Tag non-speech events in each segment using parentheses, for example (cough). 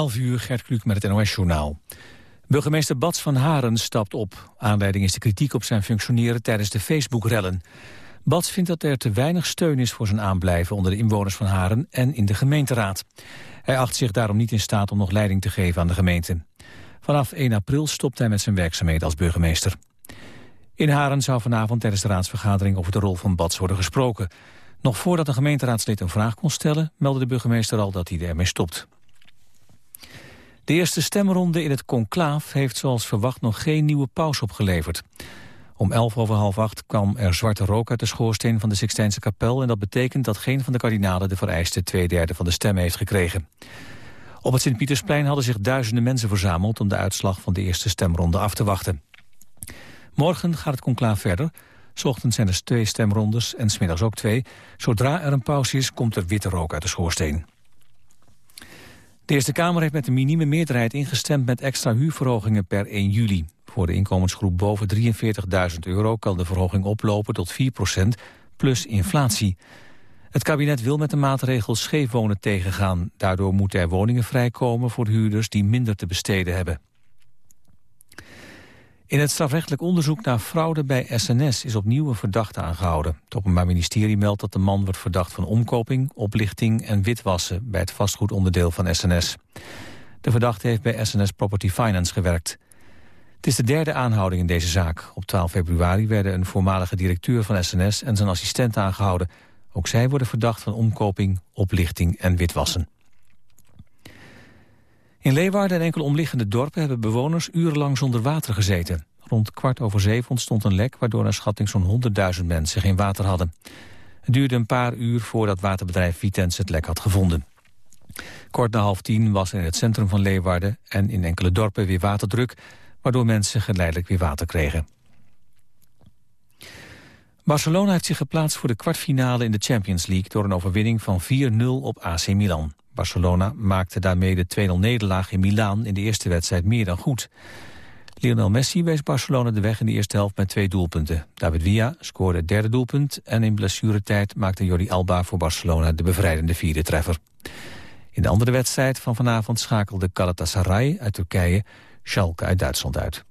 11 uur, Gert Kluk met het NOS-journaal. Burgemeester Bats van Haren stapt op. Aanleiding is de kritiek op zijn functioneren tijdens de Facebook-rellen. Bats vindt dat er te weinig steun is voor zijn aanblijven... onder de inwoners van Haren en in de gemeenteraad. Hij acht zich daarom niet in staat om nog leiding te geven aan de gemeente. Vanaf 1 april stopt hij met zijn werkzaamheden als burgemeester. In Haren zou vanavond tijdens de raadsvergadering over de rol van Bats worden gesproken. Nog voordat een gemeenteraadslid een vraag kon stellen... meldde de burgemeester al dat hij ermee stopt. De eerste stemronde in het conclaaf heeft zoals verwacht nog geen nieuwe paus opgeleverd. Om elf over half acht kwam er zwarte rook uit de schoorsteen van de Sixtijnse kapel... en dat betekent dat geen van de kardinalen de vereiste twee derde van de stem heeft gekregen. Op het Sint-Pietersplein hadden zich duizenden mensen verzameld... om de uitslag van de eerste stemronde af te wachten. Morgen gaat het conclaaf verder. S zijn er twee stemrondes en smiddags ook twee. Zodra er een pauze is, komt er witte rook uit de schoorsteen. De Eerste Kamer heeft met een minieme meerderheid ingestemd met extra huurverhogingen per 1 juli. Voor de inkomensgroep boven 43.000 euro kan de verhoging oplopen tot 4% plus inflatie. Het kabinet wil met de maatregel scheefwonen tegengaan. Daardoor moeten er woningen vrijkomen voor huurders die minder te besteden hebben. In het strafrechtelijk onderzoek naar fraude bij SNS is opnieuw een verdachte aangehouden. Het Openbaar Ministerie meldt dat de man wordt verdacht van omkoping, oplichting en witwassen bij het vastgoedonderdeel van SNS. De verdachte heeft bij SNS Property Finance gewerkt. Het is de derde aanhouding in deze zaak. Op 12 februari werden een voormalige directeur van SNS en zijn assistent aangehouden. Ook zij worden verdacht van omkoping, oplichting en witwassen. In Leeuwarden en enkele omliggende dorpen hebben bewoners urenlang zonder water gezeten. Rond kwart over zeven ontstond een lek waardoor naar schatting zo'n 100.000 mensen geen water hadden. Het duurde een paar uur voordat waterbedrijf Vitens het lek had gevonden. Kort na half tien was in het centrum van Leeuwarden en in enkele dorpen weer waterdruk, waardoor mensen geleidelijk weer water kregen. Barcelona heeft zich geplaatst voor de kwartfinale in de Champions League door een overwinning van 4-0 op AC Milan. Barcelona maakte daarmee de 2-0 nederlaag in Milaan in de eerste wedstrijd meer dan goed. Lionel Messi wees Barcelona de weg in de eerste helft met twee doelpunten. David Villa scoorde het derde doelpunt en in blessuretijd maakte Jordi Alba voor Barcelona de bevrijdende vierde treffer. In de andere wedstrijd van vanavond schakelde Galatasaray uit Turkije Schalke uit Duitsland uit.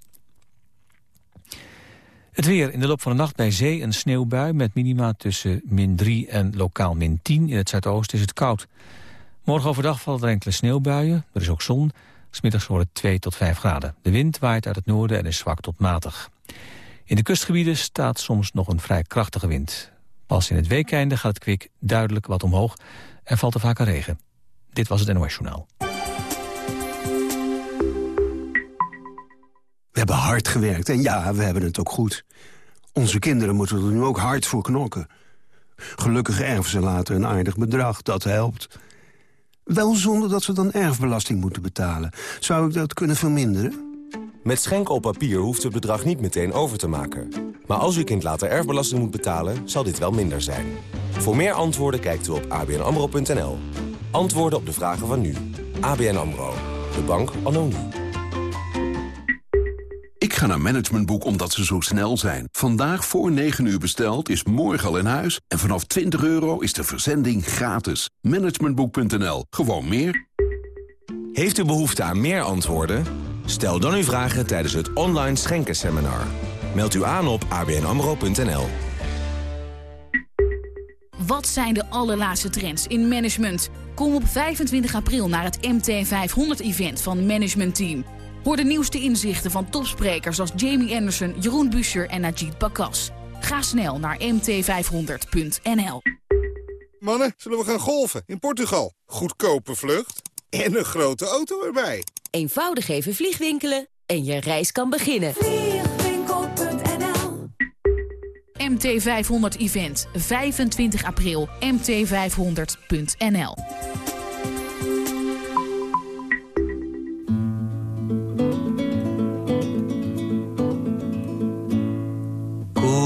Het weer in de loop van de nacht bij zee een sneeuwbui met minima tussen min 3 en lokaal min 10. In het zuidoosten is het koud. Morgen overdag vallen er enkele sneeuwbuien. Er is ook zon. Smiddags wordt het 2 tot 5 graden. De wind waait uit het noorden en is zwak tot matig. In de kustgebieden staat soms nog een vrij krachtige wind. Pas in het weekeinde gaat het kwik duidelijk wat omhoog en valt er vaker regen. Dit was het NOS Journaal. We hebben hard gewerkt en ja, we hebben het ook goed. Onze kinderen moeten er nu ook hard voor knokken. Gelukkig erven ze later een aardig bedrag, dat helpt. Wel zonder dat ze dan erfbelasting moeten betalen. Zou ik dat kunnen verminderen? Met Schenk op papier hoeft het bedrag niet meteen over te maken. Maar als uw kind later erfbelasting moet betalen, zal dit wel minder zijn. Voor meer antwoorden kijkt u op abnamro.nl. Antwoorden op de vragen van nu. ABN AMRO. De bank nu. Ik ga naar Managementboek omdat ze zo snel zijn. Vandaag voor 9 uur besteld is morgen al in huis. En vanaf 20 euro is de verzending gratis. Managementboek.nl. Gewoon meer. Heeft u behoefte aan meer antwoorden? Stel dan uw vragen tijdens het online schenkenseminar. Meld u aan op abnamro.nl. Wat zijn de allerlaatste trends in management? Kom op 25 april naar het MT500-event van Management Team. Hoor de nieuwste inzichten van topsprekers als Jamie Anderson, Jeroen Buescher en Najid Bakas. Ga snel naar mt500.nl. Mannen, zullen we gaan golven in Portugal? Goedkope vlucht en een grote auto erbij. Eenvoudig even vliegwinkelen en je reis kan beginnen. Vliegwinkel.nl MT500 Event, 25 april, mt500.nl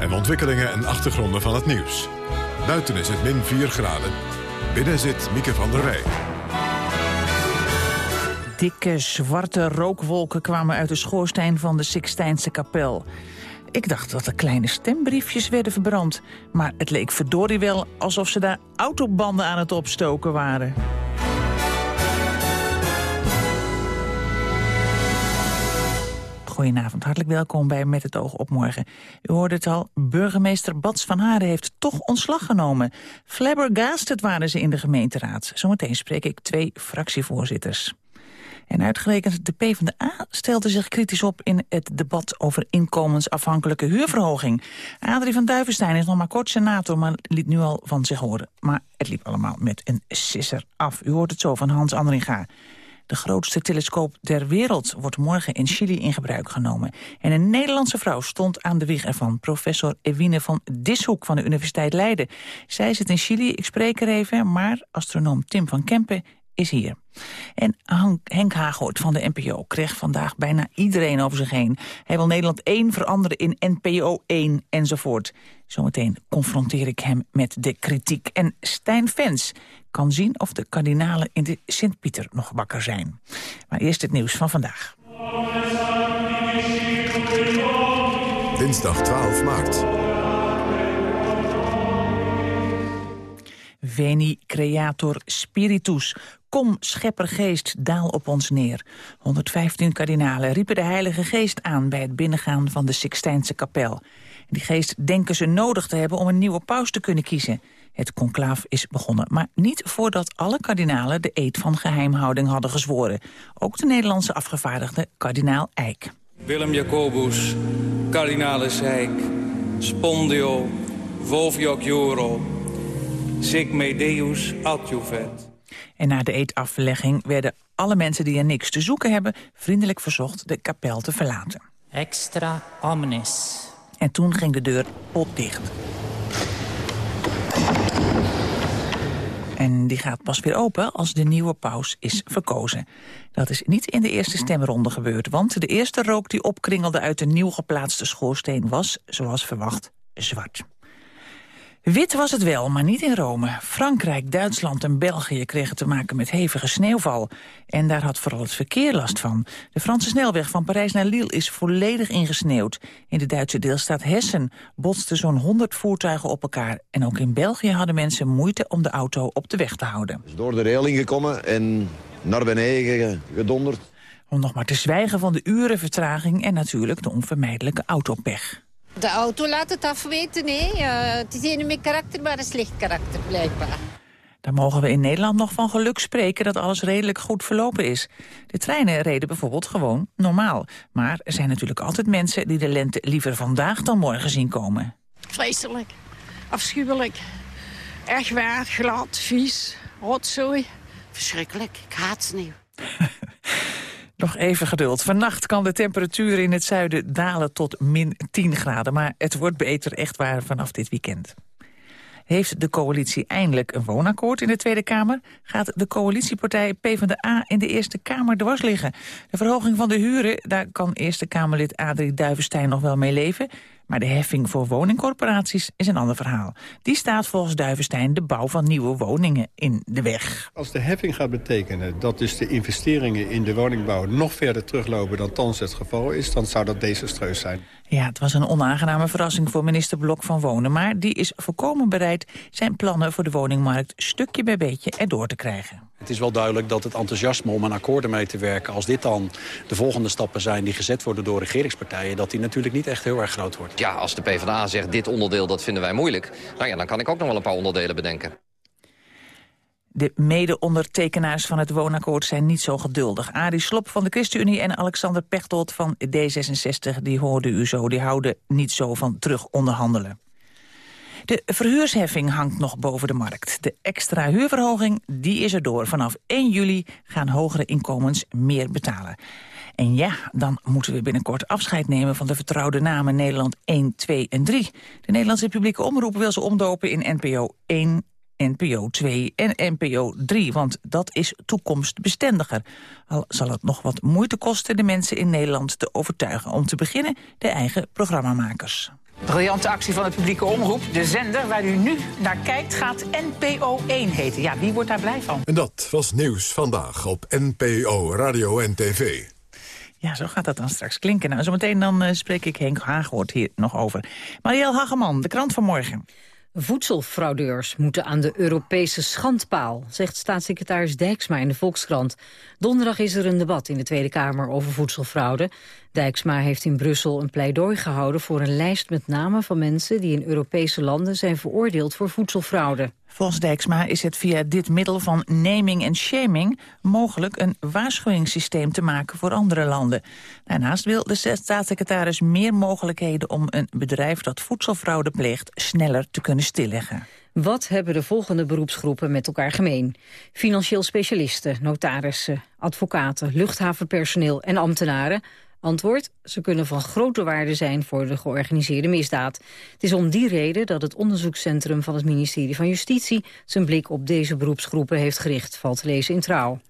En ontwikkelingen en achtergronden van het nieuws. Buiten is het min 4 graden. Binnen zit Mieke van der Wij. Dikke zwarte rookwolken kwamen uit de schoorsteen van de Sixtijnse kapel. Ik dacht dat er kleine stembriefjes werden verbrand. Maar het leek verdorie wel alsof ze daar autobanden aan het opstoken waren. Goedenavond, hartelijk welkom bij Met het oog op morgen. U hoorde het al, burgemeester Bats van Haren heeft toch ontslag genomen. Flabbergasted waren ze in de gemeenteraad. Zometeen spreek ik twee fractievoorzitters. En uitgerekend de PvdA stelde zich kritisch op in het debat over inkomensafhankelijke huurverhoging. Adrie van Duivenstein is nog maar kort senator, maar liet nu al van zich horen. Maar het liep allemaal met een sisser af. U hoort het zo van Hans Andringa. De grootste telescoop ter wereld wordt morgen in Chili in gebruik genomen. En een Nederlandse vrouw stond aan de wieg ervan. Professor Ewine van Dishoek van de Universiteit Leiden. Zij zit in Chili, ik spreek er even, maar astronoom Tim van Kempen is hier. En Henk Hagoort van de NPO kreeg vandaag bijna iedereen over zich heen. Hij wil Nederland 1 veranderen in NPO 1 enzovoort. Zometeen confronteer ik hem met de kritiek. En Stijn Vens kan zien of de kardinalen in de Sint-Pieter nog wakker zijn. Maar eerst het nieuws van vandaag. Dinsdag 12 maart. Veni Creator Spiritus. Kom, scheppergeest, daal op ons neer. 115 kardinalen riepen de Heilige Geest aan... bij het binnengaan van de Sixtijnse kapel. Die geest denken ze nodig te hebben om een nieuwe paus te kunnen kiezen. Het conclaaf is begonnen, maar niet voordat alle kardinalen... de eed van geheimhouding hadden gezworen. Ook de Nederlandse afgevaardigde kardinaal Eijk. Willem Jacobus, kardinale Eijk, Spondio, Volviok Juro... Sic me Deus adjuvet. En na de eetaflegging werden alle mensen die er niks te zoeken hebben... vriendelijk verzocht de kapel te verlaten. Extra omnis. En toen ging de deur potdicht. En die gaat pas weer open als de nieuwe paus is verkozen. Dat is niet in de eerste stemronde gebeurd... want de eerste rook die opkringelde uit de nieuw geplaatste schoorsteen was, zoals verwacht, zwart. Wit was het wel, maar niet in Rome. Frankrijk, Duitsland en België kregen te maken met hevige sneeuwval. En daar had vooral het verkeer last van. De Franse snelweg van Parijs naar Lille is volledig ingesneeuwd. In de Duitse deelstaat Hessen botsten zo'n 100 voertuigen op elkaar. En ook in België hadden mensen moeite om de auto op de weg te houden. Is door de railing gekomen en naar beneden gedonderd. Om nog maar te zwijgen van de uren vertraging en natuurlijk de onvermijdelijke autopech. De auto laat het afweten, nee. Uh, het is een met karakter, maar een slecht karakter, blijkbaar. Daar mogen we in Nederland nog van geluk spreken dat alles redelijk goed verlopen is. De treinen reden bijvoorbeeld gewoon normaal. Maar er zijn natuurlijk altijd mensen die de lente liever vandaag dan morgen zien komen. Vreselijk. Afschuwelijk. Erg waar, glad, vies, rotzooi. Verschrikkelijk. Ik haat sneeuw. (laughs) Nog even geduld. Vannacht kan de temperatuur in het zuiden dalen tot min 10 graden. Maar het wordt beter echt waar vanaf dit weekend. Heeft de coalitie eindelijk een woonakkoord in de Tweede Kamer? Gaat de coalitiepartij PvdA in de Eerste Kamer dwars liggen? De verhoging van de huren, daar kan Eerste Kamerlid Adrie Duivenstein nog wel mee leven. Maar de heffing voor woningcorporaties is een ander verhaal. Die staat volgens Duivenstein de bouw van nieuwe woningen in de weg. Als de heffing gaat betekenen dat dus de investeringen in de woningbouw... nog verder teruglopen dan thans het geval is, dan zou dat desastreus zijn. Ja, het was een onaangename verrassing voor minister Blok van Wonen... maar die is volkomen bereid zijn plannen voor de woningmarkt... stukje bij beetje erdoor te krijgen. Het is wel duidelijk dat het enthousiasme om aan akkoorden mee te werken... als dit dan de volgende stappen zijn die gezet worden door regeringspartijen... dat die natuurlijk niet echt heel erg groot wordt. Ja, als de PvdA zegt dit onderdeel dat vinden wij moeilijk... nou ja, dan kan ik ook nog wel een paar onderdelen bedenken. De mede-ondertekenaars van het woonakkoord zijn niet zo geduldig. Arie Slop van de ChristenUnie en Alexander Pechtold van D66... die hoorden u zo, die houden niet zo van terug onderhandelen. De verhuursheffing hangt nog boven de markt. De extra huurverhoging die is er door. Vanaf 1 juli gaan hogere inkomens meer betalen. En ja, dan moeten we binnenkort afscheid nemen van de vertrouwde namen Nederland 1, 2 en 3. De Nederlandse publieke omroep wil ze omdopen in NPO 1 NPO 2 en NPO 3, want dat is toekomstbestendiger. Al zal het nog wat moeite kosten de mensen in Nederland te overtuigen... om te beginnen de eigen programmamakers. Briljante actie van de publieke omroep. De zender waar u nu naar kijkt gaat NPO 1 heten. Ja, wie wordt daar blij van? En dat was nieuws vandaag op NPO Radio en TV. Ja, zo gaat dat dan straks klinken. Nou, zometeen dan uh, spreek ik Henk Haagwoord hier nog over. Marielle Hageman, de krant van morgen. Voedselfraudeurs moeten aan de Europese schandpaal, zegt staatssecretaris Dijksma in de Volkskrant. Donderdag is er een debat in de Tweede Kamer over voedselfraude. Dijksma heeft in Brussel een pleidooi gehouden voor een lijst met namen van mensen die in Europese landen zijn veroordeeld voor voedselfraude. Volgens Dijksma is het via dit middel van naming en shaming mogelijk een waarschuwingssysteem te maken voor andere landen. Daarnaast wil de staatssecretaris meer mogelijkheden om een bedrijf dat voedselfraude pleegt sneller te kunnen stilleggen. Wat hebben de volgende beroepsgroepen met elkaar gemeen? Financieel specialisten, notarissen, advocaten, luchthavenpersoneel en ambtenaren Antwoord, ze kunnen van grote waarde zijn voor de georganiseerde misdaad. Het is om die reden dat het onderzoekscentrum van het ministerie van Justitie... zijn blik op deze beroepsgroepen heeft gericht, valt te lezen in Trouw.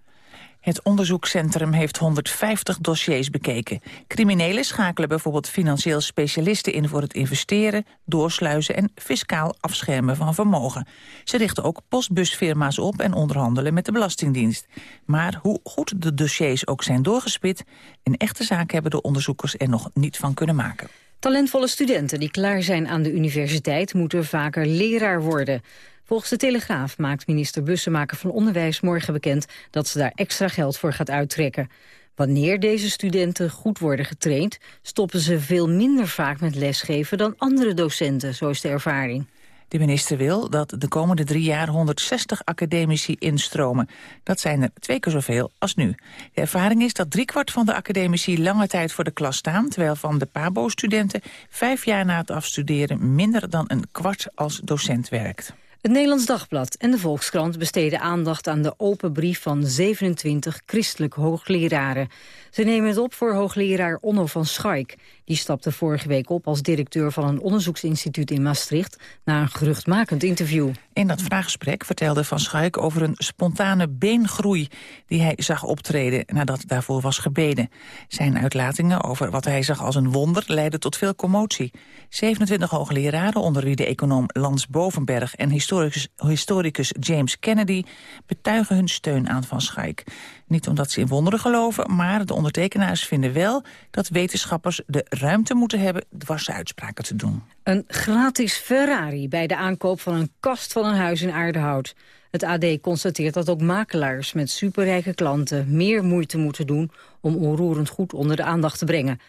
Het onderzoekscentrum heeft 150 dossiers bekeken. Criminelen schakelen bijvoorbeeld financieel specialisten in voor het investeren, doorsluizen en fiscaal afschermen van vermogen. Ze richten ook postbusfirma's op en onderhandelen met de Belastingdienst. Maar hoe goed de dossiers ook zijn doorgespit, een echte zaak hebben de onderzoekers er nog niet van kunnen maken. Talentvolle studenten die klaar zijn aan de universiteit moeten vaker leraar worden. Volgens de Telegraaf maakt minister Bussemaker van Onderwijs morgen bekend dat ze daar extra geld voor gaat uittrekken. Wanneer deze studenten goed worden getraind, stoppen ze veel minder vaak met lesgeven dan andere docenten, zo is de ervaring. De minister wil dat de komende drie jaar 160 academici instromen. Dat zijn er twee keer zoveel als nu. De ervaring is dat driekwart van de academici lange tijd voor de klas staan... terwijl van de PABO-studenten vijf jaar na het afstuderen... minder dan een kwart als docent werkt. Het Nederlands Dagblad en de Volkskrant besteden aandacht aan de open brief van 27 christelijk hoogleraren. Ze nemen het op voor hoogleraar Onno van Schaik. Die stapte vorige week op als directeur van een onderzoeksinstituut in Maastricht... na een geruchtmakend interview. In dat vraaggesprek vertelde Van Schaik over een spontane beengroei... die hij zag optreden nadat daarvoor was gebeden. Zijn uitlatingen over wat hij zag als een wonder leidden tot veel commotie. 27 hoogleraren, onder wie de econoom Lans Bovenberg... en historicus, historicus James Kennedy, betuigen hun steun aan Van Schaik. Niet omdat ze in wonderen geloven, maar de ondertekenaars vinden wel... dat wetenschappers de ruimte moeten hebben dwarse uitspraken te doen. Een gratis Ferrari bij de aankoop van een kast van een huis in Aardehout. Het AD constateert dat ook makelaars met superrijke klanten... meer moeite moeten doen om onroerend goed onder de aandacht te brengen.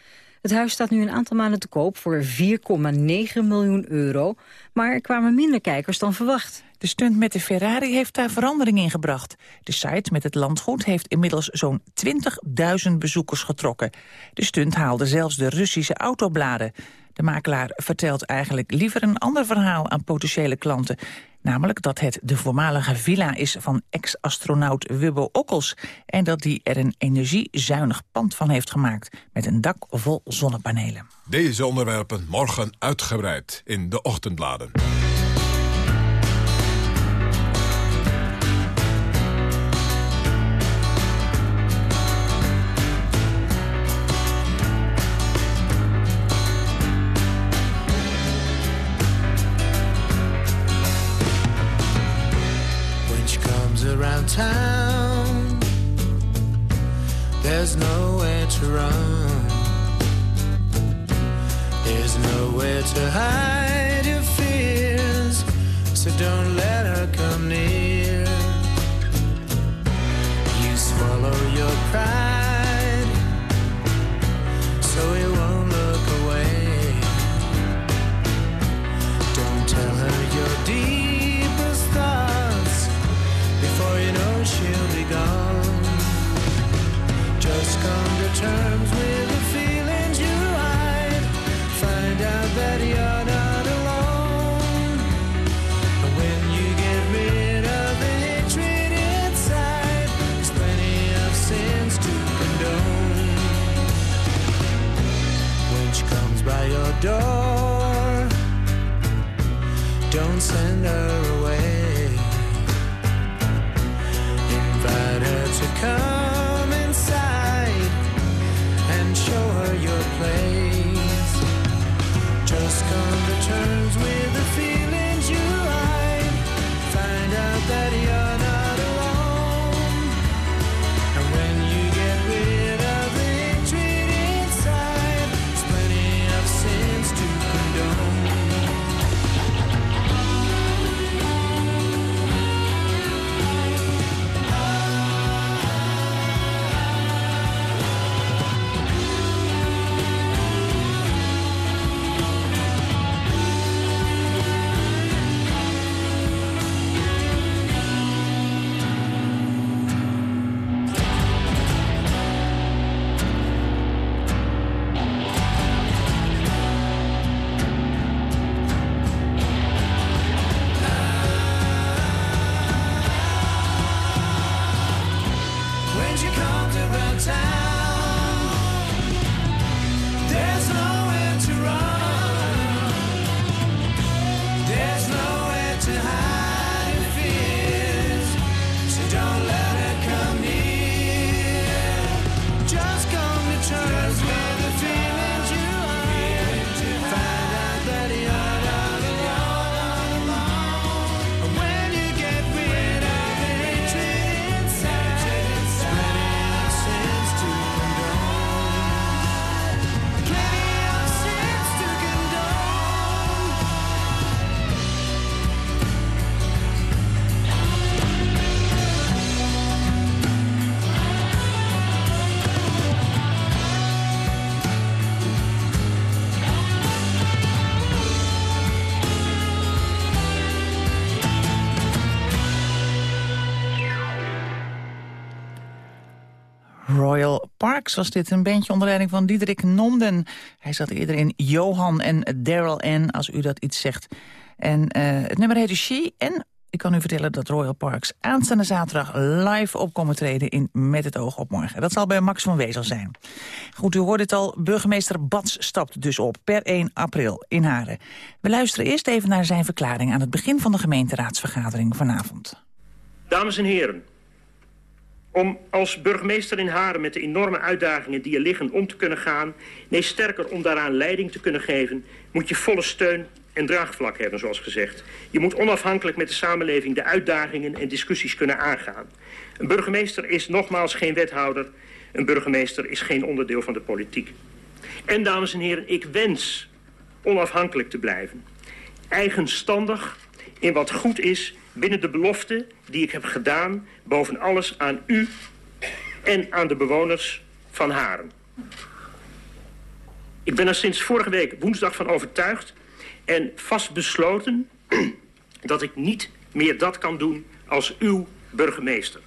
Het huis staat nu een aantal maanden te koop voor 4,9 miljoen euro. Maar er kwamen minder kijkers dan verwacht. De stunt met de Ferrari heeft daar verandering in gebracht. De site met het landgoed heeft inmiddels zo'n 20.000 bezoekers getrokken. De stunt haalde zelfs de Russische autobladen. De makelaar vertelt eigenlijk liever een ander verhaal aan potentiële klanten. Namelijk dat het de voormalige villa is van ex-astronaut Wubbo Okkels... en dat hij er een energiezuinig pand van heeft gemaakt... met een dak vol zonnepanelen. Deze onderwerpen morgen uitgebreid in de ochtendbladen. There's nowhere to run. There's nowhere to hide your fears. So don't let her come near. You swallow your pride. terms with the feelings you hide. Find out that you're not alone. And when you get rid of the hatred inside, there's plenty of sins to condone. When she comes by your door, don't send her away. Invite her to come. Royal Parks was dit, een bandje onder leiding van Diederik Nomden. Hij zat eerder in Johan en Daryl N, als u dat iets zegt. En eh, het nummer heette She en ik kan u vertellen dat Royal Parks aanstaande zaterdag live opkomen treden in Met het oog op morgen. Dat zal bij Max van Wezel zijn. Goed, u hoorde het al, burgemeester Bats stapt dus op per 1 april in Haren. We luisteren eerst even naar zijn verklaring aan het begin van de gemeenteraadsvergadering vanavond. Dames en heren, om als burgemeester in Haren met de enorme uitdagingen die er liggen om te kunnen gaan, nee sterker om daaraan leiding te kunnen geven, moet je volle steun en draagvlak hebben, zoals gezegd. Je moet onafhankelijk met de samenleving de uitdagingen en discussies kunnen aangaan. Een burgemeester is nogmaals geen wethouder, een burgemeester is geen onderdeel van de politiek. En dames en heren, ik wens onafhankelijk te blijven. Eigenstandig in wat goed is binnen de belofte die ik heb gedaan... boven alles aan u en aan de bewoners van Haren. Ik ben er sinds vorige week woensdag van overtuigd... en vastbesloten (clears throat) dat ik niet meer dat kan doen als uw burgemeester.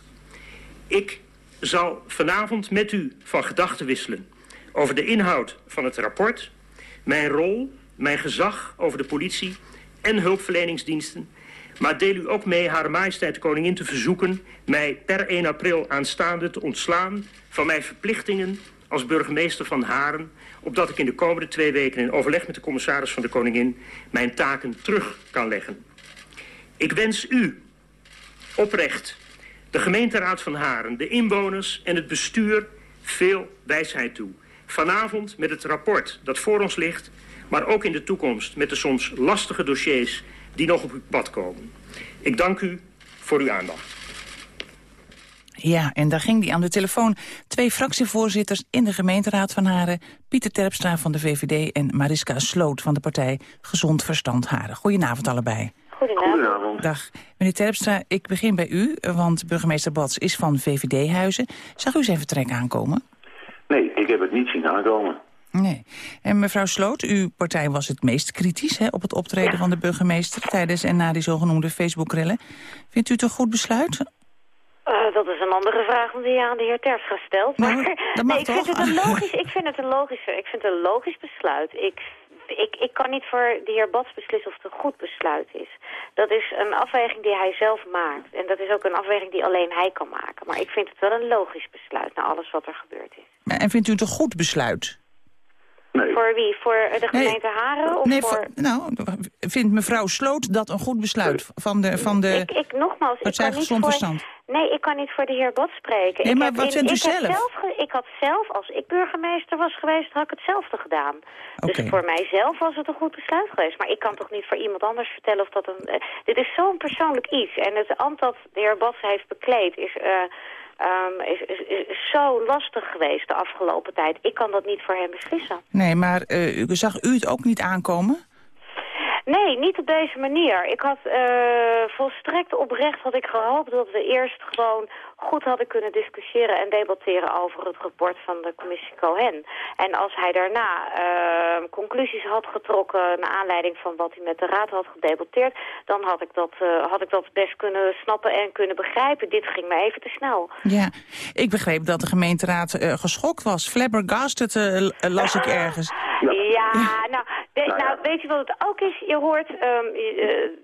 Ik zal vanavond met u van gedachten wisselen... over de inhoud van het rapport... mijn rol, mijn gezag over de politie en hulpverleningsdiensten... maar deel u ook mee Hare Majesteit de Koningin te verzoeken... mij per 1 april aanstaande te ontslaan van mijn verplichtingen als burgemeester van Haren... opdat ik in de komende twee weken in overleg met de commissaris van de Koningin... mijn taken terug kan leggen. Ik wens u oprecht, de gemeenteraad van Haren, de inwoners en het bestuur veel wijsheid toe. Vanavond met het rapport dat voor ons ligt, maar ook in de toekomst met de soms lastige dossiers die nog op uw pad komen. Ik dank u voor uw aandacht. Ja, en daar ging die aan de telefoon. Twee fractievoorzitters in de gemeenteraad van Haren... Pieter Terpstra van de VVD en Mariska Sloot van de partij Gezond Verstand Haren. Goedenavond allebei. Goedenavond. Dag. Meneer Terpstra, ik begin bij u, want burgemeester Bats is van VVD-huizen. Zag u zijn vertrek aankomen? Nee, ik heb het niet zien aankomen. Nee. En mevrouw Sloot, uw partij was het meest kritisch hè, op het optreden van de burgemeester... tijdens en na die zogenoemde Facebook-rellen. Vindt u het een goed besluit? Eh, dat is een andere vraag dan die je aan de heer Terpstra stelt. Nou, Maar nee, ik, vind het een (laughs) logisch, ik vind het een logisch, ik vind het een logisch besluit. Ik, ik, ik kan niet voor de heer Bats beslissen of het een goed besluit is. Dat is een afweging die hij zelf maakt. En dat is ook een afweging die alleen hij kan maken. Maar ik vind het wel een logisch besluit na alles wat er gebeurd is. En vindt u het een goed besluit? Nee. Voor wie? Voor eh, de Nee. gemeente Haren? Of nee, voor... nou, vindt mevrouw Sloot dat een goed besluit van de... Van de Ik, ik nogmaals, ik kan niet voor... Verstand. Nee, ik kan niet voor de heer Bot spreken. Nee, ik maar heb wat in- vindt u ik zelf? ge- ik had zelf, als ik burgemeester was geweest, had ik hetzelfde gedaan. Dus voor mijzelf was het een goed besluit geweest. Maar ik kan toch niet voor iemand anders vertellen of dat een... eh, dit is zo'n persoonlijk iets. En het ambt dat de heer Bats heeft bekleed is... eh, ehm, is, is, zo lastig geweest de afgelopen tijd. Ik kan dat niet voor hem beslissen. Nee, maar eh, zag u het ook niet aankomen? Nee, niet op deze manier. Ik had eh, volstrekt oprecht had ik gehoopt dat we eerst gewoon goed hadden kunnen discussiëren en debatteren over het rapport van de commissie Cohen. En als hij daarna eh, conclusies had getrokken naar aanleiding van wat hij met de raad had gedebatteerd, dan had ik dat, eh, had ik dat best kunnen snappen en kunnen begrijpen. Dit ging me even te snel. Ja, ik begreep dat de gemeenteraad geschokt was. Flabbergasted las ik ergens. Ja, nou, de- nou, weet je wat het ook is? Je hoort, ehm, je,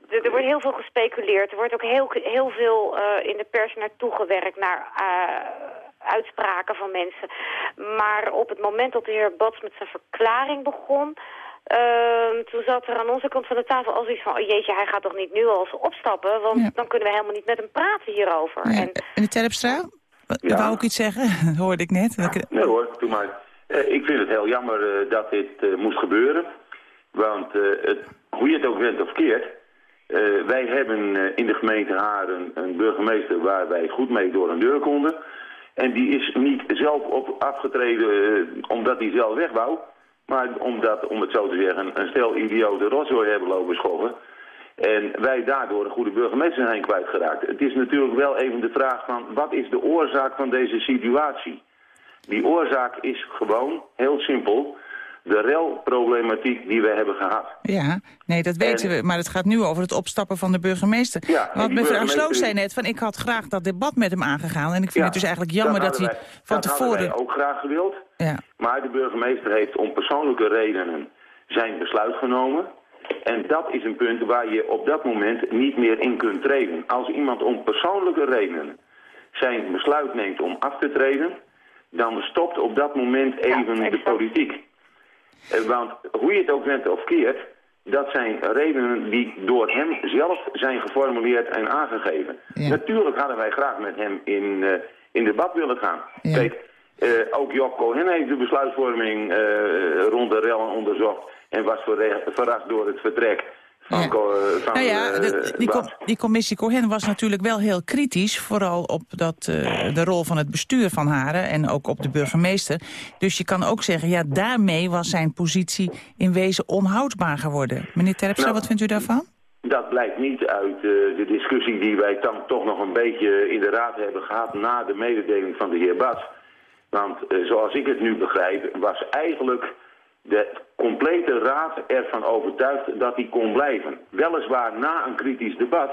eh, er- er wordt heel veel gespeculeerd. Er wordt ook heel, heel veel eh, in de pers naartoe gewerkt naar eh, uitspraken van mensen. Maar op het moment dat de heer Bats met zijn verklaring begon... ehm, toen zat er aan onze kant van de tafel al zoiets van... Oh jeetje, hij gaat toch niet nu al opstappen? Want dan kunnen we helemaal niet met hem praten hierover. Ja. En En de Terpstra? Ja. Wou ik iets zeggen? (laughs) hoorde ik net. Nee hoor, doe maar. Eh, ik vind het heel jammer eh, dat dit eh, moest gebeuren. Want eh, het, hoe je het ook bent of keert... eh, wij hebben eh, in de gemeente Haren een burgemeester waar wij goed mee door een deur konden. En die is niet zelf op afgetreden omdat hij zelf weg wou. Maar omdat, om het zo te zeggen, een stel idioten rotzooi hebben lopen. En wij daardoor een goede burgemeester zijn kwijtgeraakt. Het is natuurlijk wel even de vraag van wat is de oorzaak van deze situatie? Die oorzaak is gewoon, heel simpel, de relproblematiek die we hebben gehad. Ja, nee, dat weten we. Maar het gaat nu over het opstappen van de burgemeester. Ja, Want mevrouw burgemeester Sloot zei net van ik had graag dat debat met hem aangegaan. En ik vind Ja, het dus eigenlijk jammer dat, hij wij- van dat hadden tevoren... wij ook graag gewild. Ja. Maar de burgemeester heeft om persoonlijke redenen zijn besluit genomen. En dat is een punt waar je op dat moment niet meer in kunt treden. Als iemand om persoonlijke redenen zijn besluit neemt om af te treden... dan stopt op dat moment even de politiek. Eh, Want hoe je het ook bent of keert... dat zijn redenen die door hem zelf zijn geformuleerd en aangegeven. Natuurlijk hadden wij graag met hem in, eh, in debat willen gaan. Kijk, eh, ook Job Cohen heeft de besluitvorming rond de rellen onderzocht... en was verrast door het vertrek van, eh, van Nou ja, eh, de- die, Bas. com- die commissie Cohen was natuurlijk wel heel kritisch. Vooral op dat, eh, de rol van het bestuur van Haren en ook op de burgemeester. Dus je kan ook zeggen, ja, daarmee was zijn positie in wezen onhoudbaar geworden. Meneer Terpstra, Nou, wat vindt u daarvan? Dat blijkt niet uit de discussie die wij dan toch nog een beetje in de raad hebben gehad na de mededeling van de heer Bats. Want zoals ik het nu begrijp, was eigenlijk de complete raad ervan overtuigd dat hij kon blijven. Weliswaar na een kritisch debat,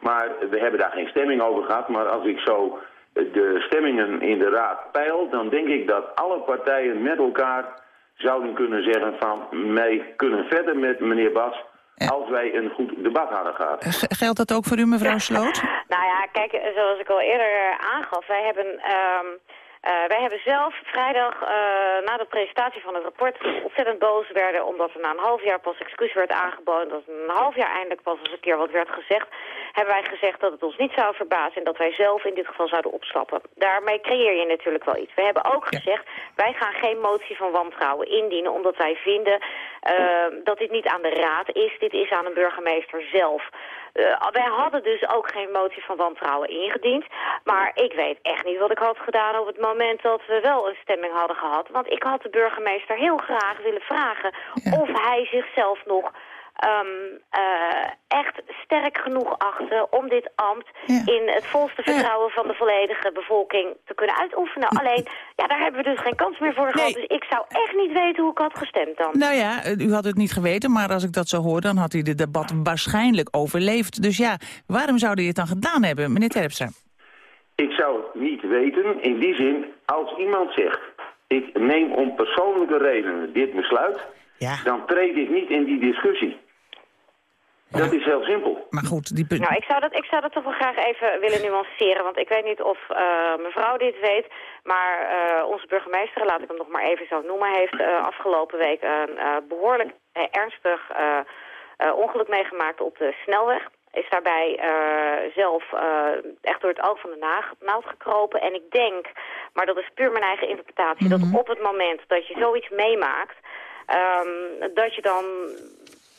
maar we hebben daar geen stemming over gehad. Maar als ik zo de stemmingen in de raad peil, dan denk ik dat alle partijen met elkaar zouden kunnen zeggen van wij kunnen verder met meneer Bas als wij een goed debat hadden gehad. G- Geldt dat ook voor u, mevrouw Sloot? Nou ja, kijk, zoals ik al eerder aangaf, wij hebben, ehm, eh, wij hebben zelf vrijdag eh, na de presentatie van het rapport ontzettend boos werden, omdat er na een half jaar pas excuus werd aangeboden, dat een half jaar eindelijk pas eens een keer wat werd gezegd, hebben wij gezegd dat het ons niet zou verbazen en dat wij zelf in dit geval zouden opstappen. Daarmee creëer je natuurlijk wel iets. We hebben ook gezegd, wij gaan geen motie van wantrouwen indienen, omdat wij vinden eh, dat dit niet aan de raad is, dit is aan een burgemeester zelf. Eh, wij hadden dus ook geen motie van wantrouwen ingediend. Maar ik weet echt niet wat ik had gedaan op het moment dat we wel een stemming hadden gehad. Want ik had de burgemeester heel graag willen vragen of hij zichzelf nog ehm, eh, echt sterk genoeg achtte om dit ambt in het volste vertrouwen van de volledige bevolking te kunnen uitoefenen. Alleen, ja, daar hebben we dus geen kans meer voor gehad. Dus ik zou echt niet weten hoe ik had gestemd dan. Nou ja, eh, u had het niet geweten, maar als ik dat zo hoor... dan had hij dit debat waarschijnlijk overleefd. Dus ja, waarom zou hij het dan gedaan hebben, meneer Terpstra? Ik zou het niet weten in die zin, als iemand zegt... ik neem om persoonlijke redenen dit besluit... dan treed ik niet in die discussie. Dat is heel simpel. Maar goed, die... Nou, ik zou, dat, ik zou dat toch wel graag even willen nuanceren. Want ik weet niet of uh, mevrouw dit weet. Maar uh, onze burgemeester, laat ik hem nog maar even zo noemen... heeft uh, afgelopen week een behoorlijk ernstig ongeluk meegemaakt op de snelweg is daarbij uh, zelf uh, echt door het oog van de naald gekropen. En ik denk, maar dat is puur mijn eigen interpretatie... Mm -hmm. dat op het moment dat je zoiets meemaakt... Um, dat je dan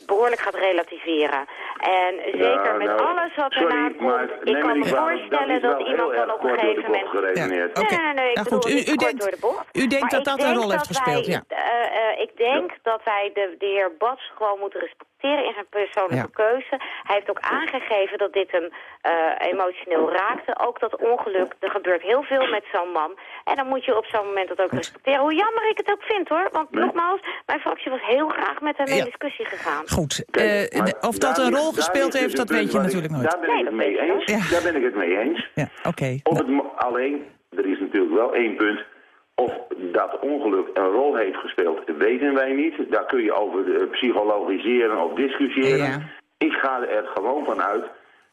behoorlijk gaat relativeren. En zeker ja, met nou, alles wat erna komt, ik kan me voorstellen dat, dat iemand dan op een gegeven moment... Ja, nee, nee, nee, ik ja, bedoel, goed, u, u denkt, door de bocht. U denkt dat dat een rol heeft gespeeld, wij, ja. Uh, uh, ik denk dat wij de, de heer Bats gewoon moeten respecteren in zijn persoonlijke ja. keuze. Hij heeft ook aangegeven dat dit hem uh, emotioneel raakte. Ook dat ongeluk, er gebeurt heel veel met zo'n man. En dan moet je op zo'n moment dat ook respecteren. Hoe jammer ik het ook vind hoor. Want nogmaals, mijn fractie was heel graag met hem in discussie gegaan. Goed, of dat een rol gespeeld heeft, dat weet je natuurlijk nooit. Daar ben ik het mee eens. Ja. Daar ben ik het mee eens. Ja, oké. Okay. Alleen, er is natuurlijk wel één punt. Of dat ongeluk een rol heeft gespeeld, weten wij niet. Daar kun je over psychologiseren of discussiëren. Ja. Ik ga er gewoon van uit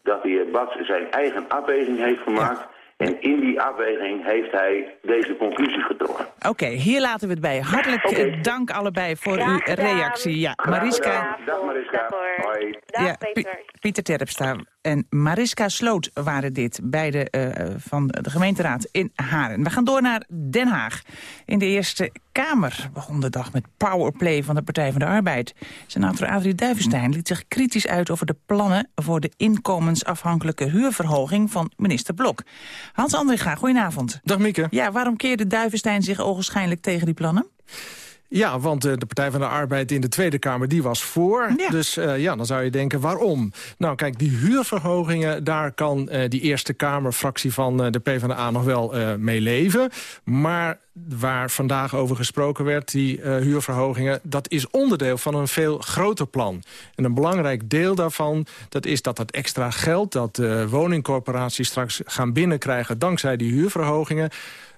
dat de heer Bats zijn eigen afweging heeft gemaakt... Ja. En in die afweging heeft hij deze conclusie getrokken. Oké, okay, hier laten we het bij. Hartelijk okay. dank allebei voor uw reactie. Ja, Mariska. Dag Mariska. Hoi. Dag, ja, Peter. Pieter Terpstra en Mariska Sloot waren dit, beide uh, van de gemeenteraad in Haren. We gaan door naar Den Haag. In de Eerste Kamer begon de dag met powerplay van de Partij van de Arbeid. Senator Adrie Duivenstein liet zich kritisch uit over de plannen... voor de inkomensafhankelijke huurverhoging van minister Blok. Hans Andringa, goedenavond. Dag Mieke. Ja, waarom keerde Duivenstein zich ogenschijnlijk tegen die plannen? Ja, want uh, de Partij van de Arbeid in de Tweede Kamer die was voor. Ja. Dus uh, ja, dan zou je denken, waarom? Nou kijk, die huurverhogingen, daar kan uh, die Eerste Kamerfractie van de PvdA nog wel mee leven. Maar waar vandaag over gesproken werd, die uh, huurverhogingen... dat is onderdeel van een veel groter plan. En een belangrijk deel daarvan dat is dat dat extra geld... dat de woningcorporaties straks gaan binnenkrijgen dankzij die huurverhogingen...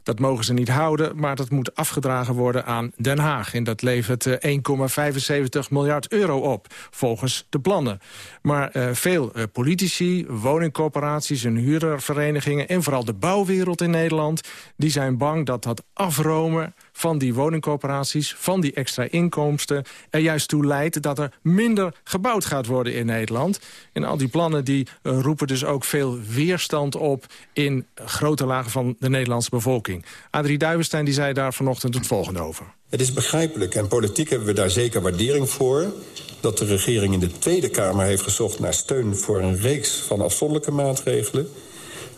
Dat mogen ze niet houden, maar dat moet afgedragen worden aan Den Haag. En dat levert 1,75 miljard euro op, volgens de plannen. Maar uh, veel uh, politici, woningcorporaties en huurderverenigingen... en vooral de bouwwereld in Nederland... die zijn bang dat dat afromen van die woningcorporaties... van die extra inkomsten er juist toe leidt... dat er minder gebouwd gaat worden in Nederland. En al die plannen die uh, roepen dus ook veel weerstand op... in grote lagen van de Nederlandse bevolking. Adrie Duivenstein die zei daar vanochtend het volgende over. Het is begrijpelijk en politiek hebben we daar zeker waardering voor... dat de regering in de Tweede Kamer heeft gezocht naar steun... voor een reeks van afzonderlijke maatregelen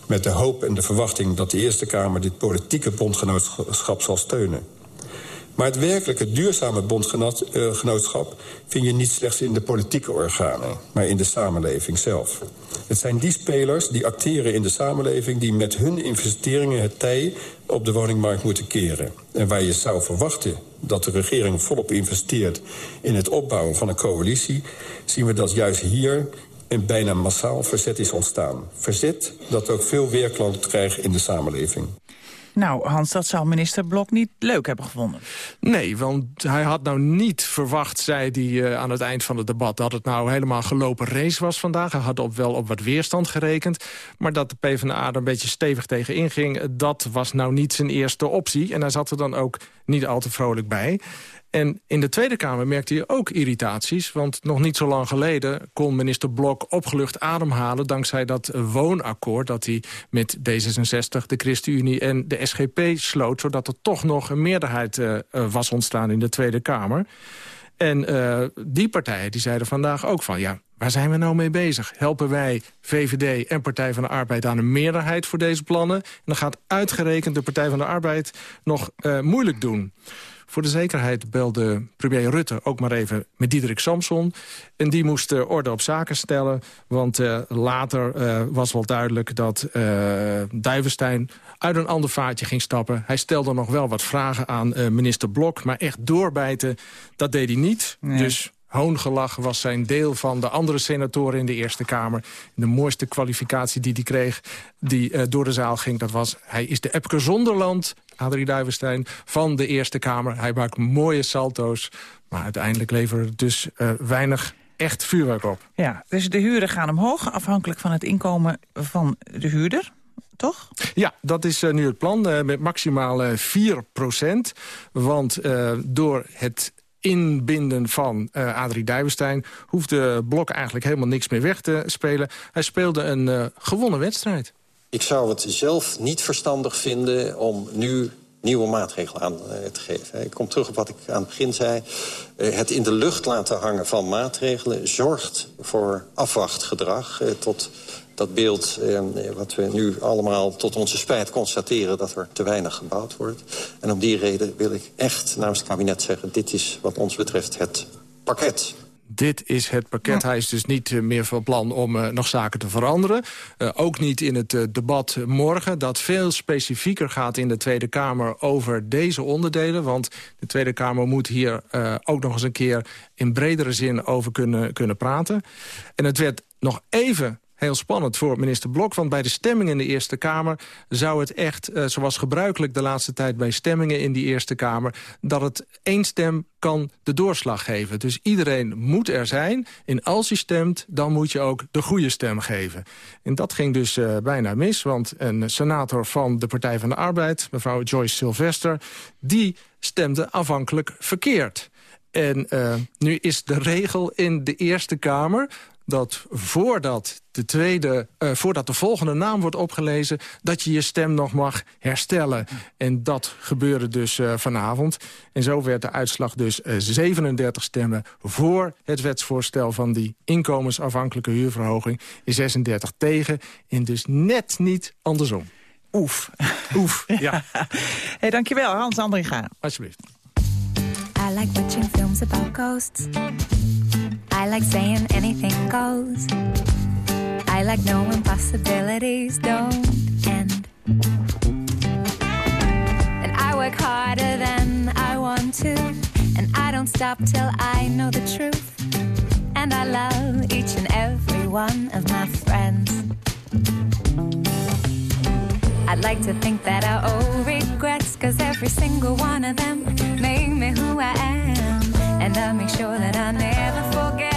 met de hoop en de verwachting dat de Eerste Kamer dit politieke bondgenootschap zal steunen. Maar het werkelijke duurzame bondgenootschap vind je niet slechts in de politieke organen, maar in de samenleving zelf. Het zijn die spelers die acteren in de samenleving die met hun investeringen het tij op de woningmarkt moeten keren. En waar je zou verwachten dat de regering volop investeert in het opbouwen van een coalitie, zien we dat juist hier een bijna massaal verzet is ontstaan. Verzet dat ook veel weerklank krijgt in de samenleving. Nou, Hans, dat zou minister Blok niet leuk hebben gevonden. Nee, want hij had nou niet verwacht, zei hij uh, aan het eind van het debat... dat het nou helemaal gelopen race was vandaag. Hij had op, wel op wat weerstand gerekend. Maar dat de PvdA er een beetje stevig tegen inging... dat was nou niet zijn eerste optie. En hij zat er dan ook niet al te vrolijk bij. En in de Tweede Kamer merkte hij ook irritaties. Want nog niet zo lang geleden kon minister Blok opgelucht ademhalen... dankzij dat woonakkoord dat hij met D66, de ChristenUnie en de SGP sloot... zodat er toch nog een meerderheid uh, was ontstaan in de Tweede Kamer. En uh, die partijen die zeiden vandaag ook van... ja, waar zijn we nou mee bezig? Helpen wij VVD en Partij van de Arbeid aan een meerderheid voor deze plannen? En dan gaat uitgerekend de Partij van de Arbeid nog moeilijk doen. Voor de zekerheid belde premier Rutte ook maar even met Diederik Samson. En die moest uh, orde op zaken stellen. Want uh, later uh, was wel duidelijk dat Duivenstein uit een ander vaatje ging stappen. Hij stelde nog wel wat vragen aan minister Blok. Maar echt doorbijten, dat deed hij niet. Nee. Dus hoongelach was zijn deel van de andere senatoren in de Eerste Kamer. De mooiste kwalificatie die hij kreeg, die uh, door de zaal ging... dat was, hij is de Epke Zonderland, Adrie Duivenstein, van de Eerste Kamer. Hij maakt mooie salto's, maar uiteindelijk leverde het dus uh, weinig echt vuurwerk op. Ja, dus de huren gaan omhoog, afhankelijk van het inkomen van de huurder. Toch? Ja, dat is uh, nu het plan, uh, met maximaal uh, 4 procent. Want door het inbinden van Adrie Duivenstein... hoefde Blok eigenlijk helemaal niks meer weg te spelen. Hij speelde een gewonnen wedstrijd. Ik zou het zelf niet verstandig vinden om nu nieuwe maatregelen aan uh, te geven. Ik kom terug op wat ik aan het begin zei. het in de lucht laten hangen van maatregelen... zorgt voor afwachtgedrag tot dat beeld eh, wat we nu allemaal tot onze spijt constateren... dat er te weinig gebouwd wordt. En om die reden wil ik echt namens het kabinet zeggen... dit is wat ons betreft het pakket. Dit is het pakket. Hij is dus niet meer van plan om uh, nog zaken te veranderen. Uh, ook niet in het uh, debat morgen. Dat veel specifieker gaat in de Tweede Kamer over deze onderdelen. Want de Tweede Kamer moet hier ook nog eens een keer... in bredere zin over kunnen, kunnen praten. En het werd nog even heel spannend voor minister Blok. Want bij de stemming in de Eerste Kamer zou het echt, uh, zoals gebruikelijk de laatste tijd bij stemmingen in die Eerste Kamer, dat het één stem kan de doorslag geven. Dus iedereen moet er zijn. En als je stemt, dan moet je ook de goede stem geven. En dat ging dus uh, bijna mis, want een senator van de Partij van de Arbeid, mevrouw Joyce Sylvester, die stemde afhankelijk verkeerd. En uh, nu is de regel in de Eerste Kamer dat voordat de, tweede, uh, voordat de volgende naam wordt opgelezen... dat je je stem nog mag herstellen. En dat gebeurde dus uh, vanavond. En zo werd de uitslag dus uh, 37 stemmen... voor het wetsvoorstel van die inkomensafhankelijke huurverhoging... en 36 tegen. En dus net niet andersom. Oef. Oef, ja. (laughs) hey, dankjewel, Hans Andringa. Alsjeblieft. I like watching films about ghosts. I like saying anything goes. I like knowing possibilities don't end. And I work harder than I want to. And I don't stop till I know the truth. And I love each and every one of my friends. I'd like to think that I owe regrets, cause every single one of them made me who I am. And I make sure that I never forget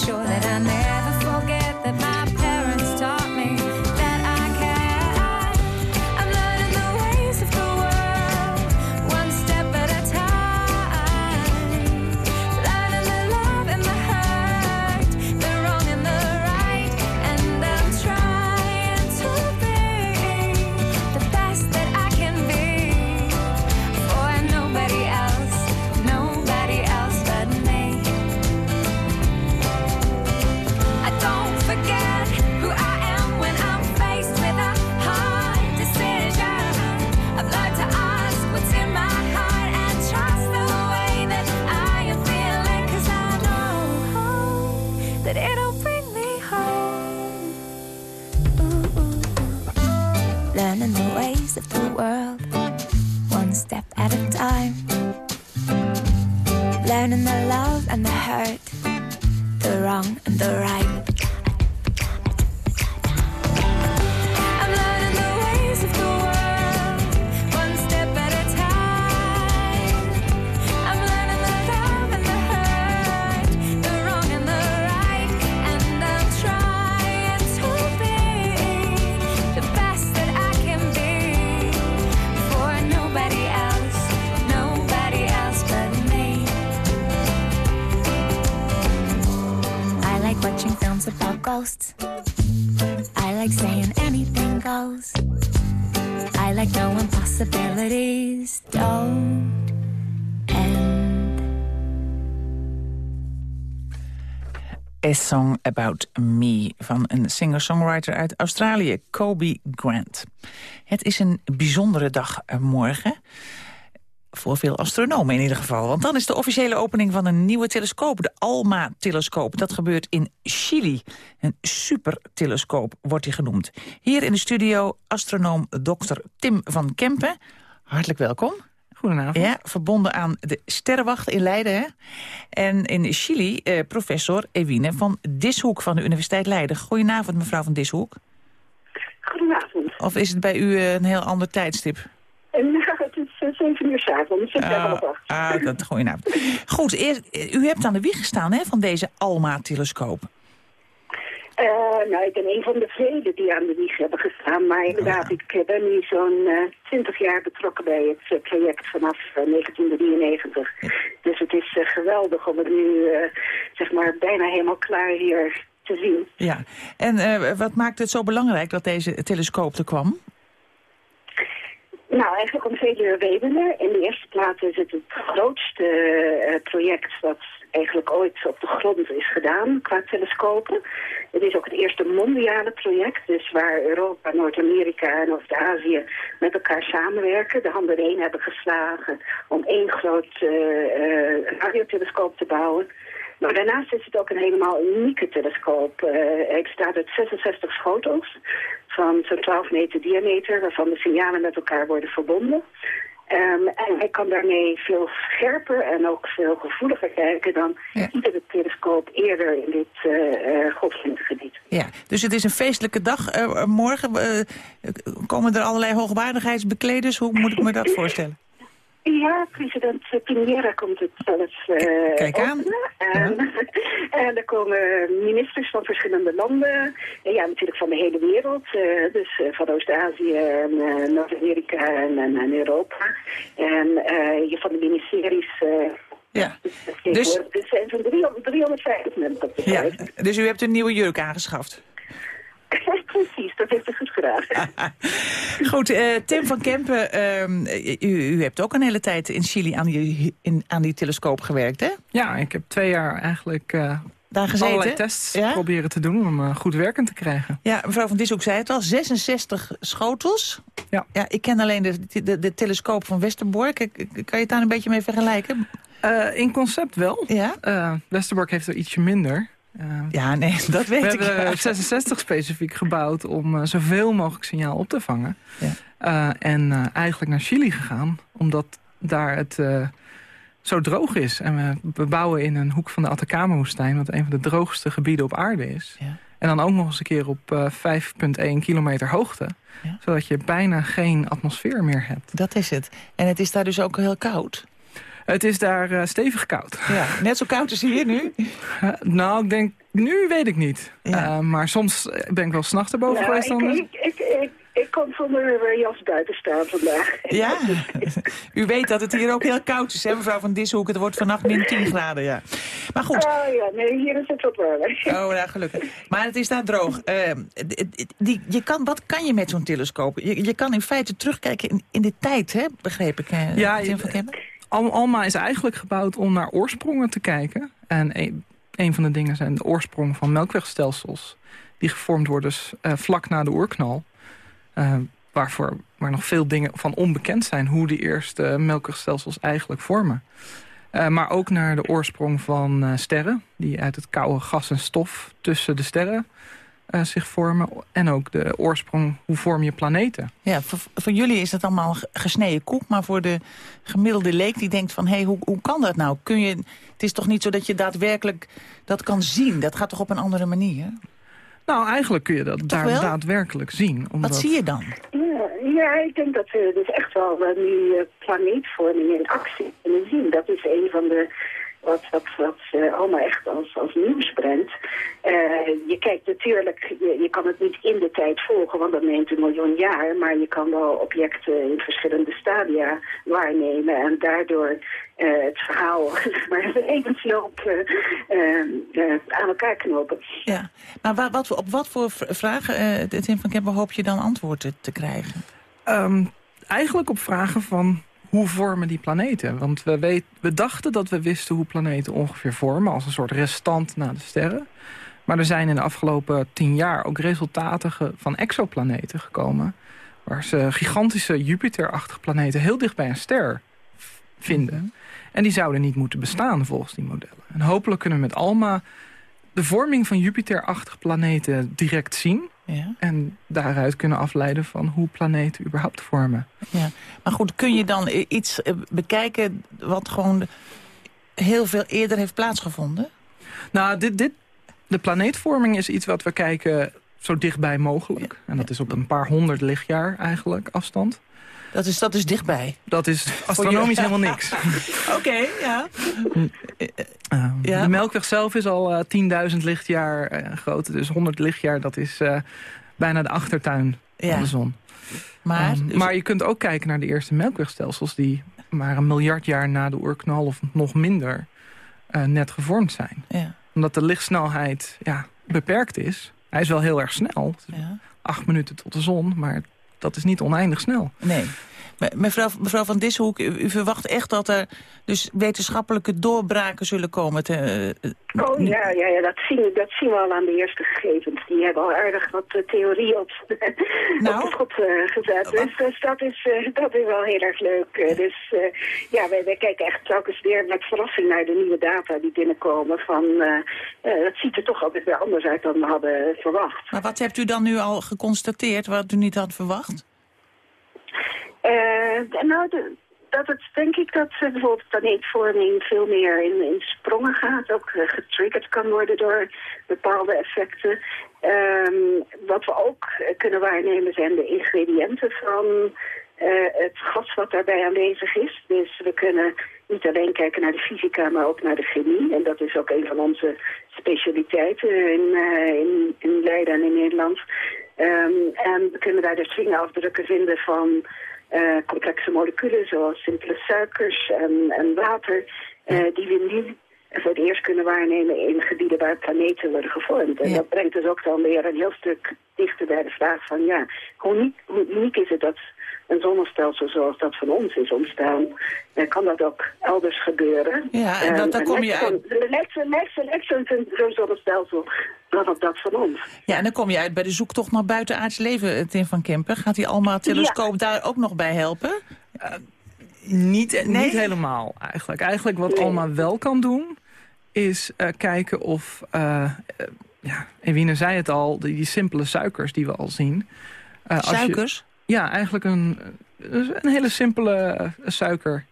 sure that I never Song About Me van een singer-songwriter uit Australië, Kobe Grant. Het is een bijzondere dag eh, morgen. Voor veel astronomen in ieder geval. Want dan is de officiële opening van een nieuwe telescoop. De ALMA-telescoop. Dat gebeurt in Chili. Een supertelescoop wordt die genoemd. Hier in de studio astronoom Dr. Tim van Kempen. Hartelijk welkom. Goedenavond. Ja, verbonden aan de Sterrenwacht in Leiden. Hè? En in Chili eh, professor Ewine van Dishoek van de Universiteit Leiden. Goedenavond mevrouw van Dishoek. Goedenavond. Of is het bij u eh, een heel ander tijdstip? En, nou, het is eh, zeven uur s'avonds. Half acht. Ah, dat, goedenavond. Goed, eerst, eh, u hebt aan de wieg gestaan hè, van deze ALMA-telescoop. Eh, nou, ik ben een van de velen die aan de wieg hebben gestaan. Maar inderdaad, ik ben nu zo'n twintig jaar betrokken bij het eh, project vanaf eh, 1993. Dus het is eh, geweldig om het nu, eh, zeg maar, bijna helemaal klaar hier te zien. Ja, en eh, wat maakt het zo belangrijk dat deze telescoop er kwam? Nou, eigenlijk om vele redenen. In de eerste plaats is het het grootste eh, project wat eigenlijk ooit op de grond is gedaan qua telescopen. Het is ook het eerste mondiale project, dus waar Europa, Noord-Amerika en Oost-Azië met elkaar samenwerken. De handen één hebben geslagen om één groot eh, eh, radiotelescoop te bouwen. Maar daarnaast is het ook een helemaal unieke telescoop. Eh, hij bestaat uit 66 schotels van zo'n 12 meter diameter, waarvan de signalen met elkaar worden verbonden. Ehm, en hij kan daarmee veel scherper en ook veel gevoeliger kijken dan iedere telescoop eerder in dit uh, uh, godsdienstgebied. Ja, dus het is een feestelijke dag uh, morgen. komen er allerlei hoogwaardigheidsbekleders? Hoe moet ik me dat (laughs) voorstellen? Ja, president Pinera komt het zelfs uh, Kijk aan. En, ja. (laughs) en er komen ministers van verschillende landen. En ja, natuurlijk van de hele wereld. Uh, dus uh, van Oost-Azië en Noord-Amerika en, en, en, Europa. En je van de ministeries... ja. Dus, dus zijn zo'n 300, 350 mensen op de ja. Dus u hebt een nieuwe jurk aangeschaft? (laughs) Precies, dat heeft u goed gedaan. (laughs) goed, uh, Tim van Kempen, uh, u, u, hebt ook een hele tijd in Chili aan die, in, aan die telescoop gewerkt, hè? Ja, ik heb twee jaar eigenlijk uh, daar gezeten. allerlei tests ja? proberen te doen om goed werkend te krijgen. Ja, mevrouw van Dishoek zei het al, 66 schotels. Ja. ja ik ken alleen de, de, de telescoop van Westerbork. Kan je het daar een beetje mee vergelijken? in concept wel. Ja? Westerbork heeft er ietsje minder. Uh, ja, nee, (laughs) dat weet we ik. We hebben 66 specifiek gebouwd om uh, zoveel mogelijk signaal op te vangen. Ja. Uh, en eigenlijk naar Chili gegaan, omdat daar het zo droog is. En we, we, bouwen in een hoek van de Atacama-woestijn... wat een van de droogste gebieden op aarde is. Ja. En dan ook nog eens een keer op 5,1 kilometer hoogte. Ja. Zodat je bijna geen atmosfeer meer hebt. Dat is het. En het is daar dus ook heel koud. Het is daar uh, stevig koud. Ja, net zo koud als hier nu? Uh, (laughs) nou, ik denk, nu weet ik niet. Ja. Uh, maar soms ben ik wel s'nachts erboven nou, geweest. Ik, dan... ik, ik, ik, ik kon zonder jas buiten staan vandaag. (laughs) Ja, u weet dat het hier ook heel koud is, hè, mevrouw van Dishoek. Het wordt vannacht min 10 graden, ja. Maar goed. Oh ja, nee, hier is het wat warmer. (laughs) Oh, ja, gelukkig. Maar het is daar droog. die, je kan, wat kan je met zo'n telescoop? Je, je kan in feite terugkijken in, in de tijd, hè, begreep ik. ja, Tim van Kempen? Alma is eigenlijk gebouwd om naar oorsprongen te kijken. En een, een van de dingen zijn de oorsprong van melkwegstelsels. Die gevormd worden uh, vlak na de oerknal. Uh, waarvoor, waar nog veel dingen van onbekend zijn... hoe die eerste melkwegstelsels eigenlijk vormen. Uh, maar ook naar de oorsprong van sterren... die uit het koude gas en stof tussen de sterren uh, zich vormen. En ook de oorsprong, hoe vorm je planeten. Ja, voor, voor jullie is dat allemaal gesneden koek. Maar voor de gemiddelde leek die denkt van... hé, hey, hoe, hoe kan dat nou? Kun je, het is toch niet zo dat je daadwerkelijk dat kan zien? Dat gaat toch op een andere manier? Nou, eigenlijk kun je dat daar daadwerkelijk zien. Omdat... Wat zie je dan? Ja, ja, ik denk dat we dus echt wel uh, nu uh, planeetvorming in actie kunnen zien. Dat is een van de wat, wat, wat uh, allemaal echt als, als nieuws brengt. Uh, je kijkt natuurlijk, je, je kan het niet in de tijd volgen, want dat neemt een miljoen jaar. Maar je kan wel objecten in verschillende stadia waarnemen. En daardoor eh, het verhaal, (laughs) maar, levensloop eh, eh, aan elkaar knopen. Ja, maar wa- wat, op wat voor vragen, eh Tim van Kempen, hoop je dan antwoorden te krijgen? Ehm, eigenlijk op vragen van hoe vormen die planeten? Want we, weet, we dachten dat we wisten hoe planeten ongeveer vormen... als een soort restant na de sterren. Maar er zijn in de afgelopen tien jaar ook resultaten van exoplaneten gekomen... waar ze gigantische Jupiter-achtige planeten heel dicht bij een ster vinden. En die zouden niet moeten bestaan volgens die modellen. En hopelijk kunnen we met ALMA de vorming van Jupiter-achtige planeten direct zien... Ja. En daaruit kunnen afleiden van hoe planeten überhaupt vormen. Ja. Maar goed, kun je dan iets eh, bekijken wat gewoon heel veel eerder heeft plaatsgevonden? Nou, dit, dit, de planeetvorming is iets wat we kijken zo dichtbij mogelijk. En dat is op een paar honderd lichtjaar eigenlijk afstand. Dat is, dat is dichtbij. Dat is astronomisch helemaal niks. (laughs) Oké, ja. Uh, Ja. De Melkweg zelf is al eh, 10.000 lichtjaar eh, groot. Dus 100 lichtjaar, dat is eh, bijna de achtertuin Ja. van de zon. Maar, Um, dus- maar je kunt ook kijken naar de eerste melkwegstelsels... die maar een miljard jaar na de oerknal of nog minder eh, net gevormd zijn. Ja. Omdat de lichtsnelheid ja, beperkt is. Hij is wel heel erg snel. Ja. Acht minuten tot de zon, maar dat is niet oneindig snel. Nee. Me- Mevrouw, mevrouw Van Dishoek, u, u verwacht echt dat er dus wetenschappelijke doorbraken zullen komen? Te, eh, Oh ja, ja, ja dat, zien, we- dat zien we al aan de eerste gegevens. Die hebben al aardig wat eh, theorie op, (laughs) Nou? op de schop eh, gezet. Dus, dus dat, is, dat is wel heel erg leuk. Dus ja, wij, wij kijken echt telkens weer met verrassing naar de nieuwe data die binnenkomen. Van, dat ziet er toch altijd weer anders uit dan we hadden verwacht. Maar wat hebt u dan nu al geconstateerd wat u niet had verwacht? Eh, nou, dat het denk ik dat eh, bijvoorbeeld planeetvorming veel meer in, in sprongen gaat. Ook eh, getriggerd kan worden door bepaalde effecten. Ehm, wat we ook kunnen waarnemen zijn de ingrediënten van het gas wat daarbij aanwezig is. Dus we kunnen niet alleen kijken naar de fysica, maar ook naar de chemie. En dat is ook een van onze specialiteiten in, in, in Leiden en in Nederland. Ehm, en we kunnen daar dus vingerafdrukken vinden van eh, complexe moleculen zoals simpele suikers en, en water, eh, die we nu voor het eerst kunnen waarnemen in gebieden waar planeten worden gevormd. En dat brengt dus ook dan weer een heel stuk dichter bij de vraag van ja, hoe uniek, hoe uniek is het dat een zonnestelsel zoals dat van ons is ontstaan, eh, kan dat ook elders gebeuren. Ja, en dat- daar kom je uit- lijkt zo'n zo'n zonnestelsel dan op dat van ons. Ja, en dan kom je uit bij de zoektocht naar buitenaards leven, eh, Tim van Kempen. Gaat die Alma-telescoop daar ook nog bij helpen? Niet, Nee? niet helemaal eigenlijk. Eigenlijk wat Alma wel kan doen, is eh, kijken of... eh eh, ja, Ewine zei het al, die, die simpele suikers die we al zien. Eh, als je- Suikers? Ja, eigenlijk een, een hele simpele eh, suiker.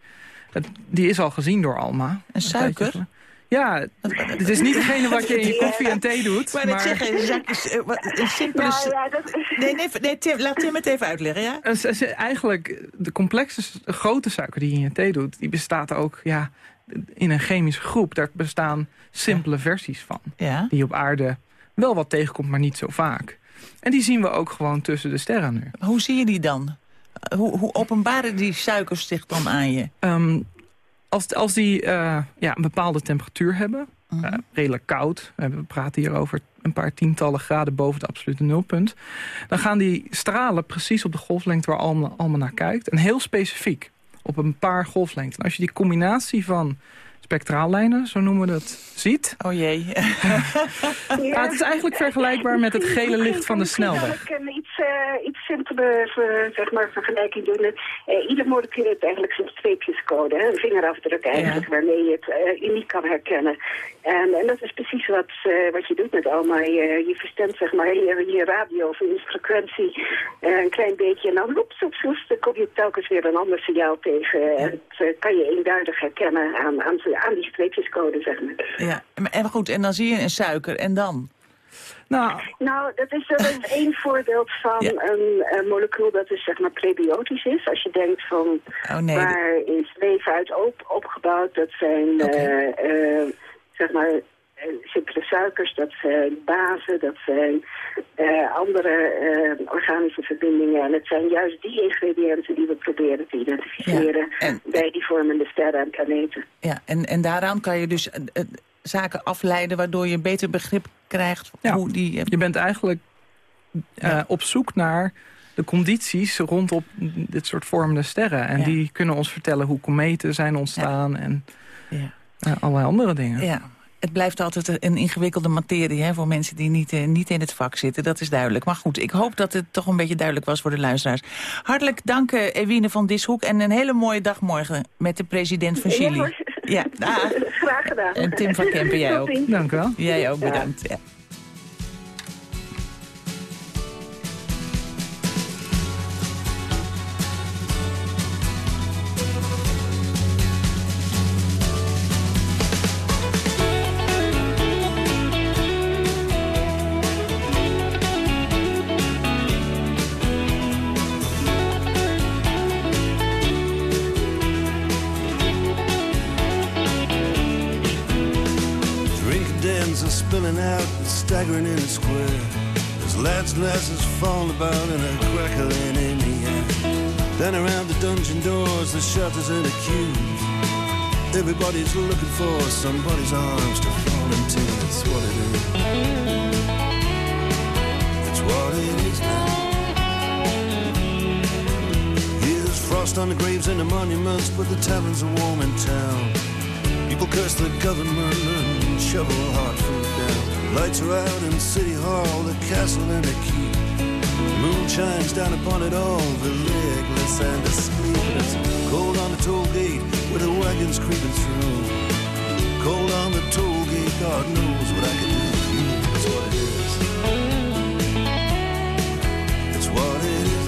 Het- die is al gezien door Alma. Een suiker? Ja, het is niet degene wat je in je (laughs) koffie en thee doet. Net maar... zeggen, een eh, wat- een simpele... Nou s- ja, dat Nee, nee, nee Tim, laat Tim het even uitleggen, ja? Eigenlijk, de complexe grote suiker die je in je thee doet... die bestaat ook ja, in een chemische groep. Daar bestaan simpele versies van. Ja. Die op aarde wel wat tegenkomt, maar niet zo vaak. En die zien we ook gewoon tussen de sterren nu. Hoe zie je die dan? Hoe, hoe openbaren die suikers zich dan aan je? Ehm, als, als die eh, ja, een bepaalde temperatuur hebben, Mhm. eh, redelijk koud... We praten hier over een paar tientallen graden boven het absolute nulpunt... dan gaan die stralen precies op de golflengte waar Alma, Alma naar kijkt. En heel specifiek, op een paar golflengten. En als je die combinatie van spectraallijnen, zo noemen we dat, ziet... Oh jee. (laughs) Ja, het is eigenlijk vergelijkbaar met het gele licht van de snelweg. Kan ik een iets, eh, iets simpele zeg maar, vergelijking doen. Eh, ieder molecuul heeft eigenlijk zijn streepjescode, hè, een vingerafdruk eigenlijk, waarmee je het eh, uniek kan herkennen. En, en dat is precies wat, eh, wat je doet met Alma. Je, je verstemt zeg maar je, je radio of je frequentie een klein beetje en dan hoeps, hoeps, hoeps, dan kom je telkens weer een ander signaal tegen. En eh, kan je eenduidig herkennen aan, aan, aan die streepjescode, zeg maar. Ja, en- en goed, en dan zie je een suiker, en dan? Nou, Nou, dat is, dat is één (laughs) voorbeeld van een, een molecuul dat dus zeg maar prebiotisch is. Als je denkt van Oh, nee, waar is leven uit op, opgebouwd, dat zijn eh, eh, zeg maar eh, simpele suikers, dat zijn bazen, dat zijn eh, andere eh, organische verbindingen. En het zijn juist die ingrediënten die we proberen te identificeren bij die vormende sterren en planeten. Ja, en, en daaraan kan je dus zaken afleiden... waardoor je een beter begrip krijgt hoe die... Je bent eigenlijk eh, op zoek naar de condities rondom dit soort vormende sterren. En Ja. die kunnen ons vertellen hoe kometen zijn ontstaan en Ja. allerlei andere dingen. Ja, het blijft altijd een ingewikkelde materie hè, voor mensen die niet, eh, niet in het vak zitten. Dat is duidelijk. Maar goed, ik hoop dat het toch een beetje duidelijk was voor de luisteraars. Hartelijk dank, eh, Ewine van Dishoek. En een hele mooie dag morgen met de president van Chili. Ja, dag. (laughs) Graag gedaan. En Tim van Kempen, jij ook. Dank u wel. Jij ook, bedankt. Ja. And a crackling in the air. Then around the dungeon doors, the shutters and the queues. Everybody's looking for somebody's arms to fall into. It's what it is. It's what it is now. Here's frost on the graves and the monuments, but the taverns are warm in town. People curse the government and shovel hard food down. Lights are out in City Hall, the castle and the keep. Shines down upon it all, the legless and the sleepless. Cold on the toll gate where the wagons creeping through. Cold on the toll gate, God knows what I can do. That's what it is. It's what it is.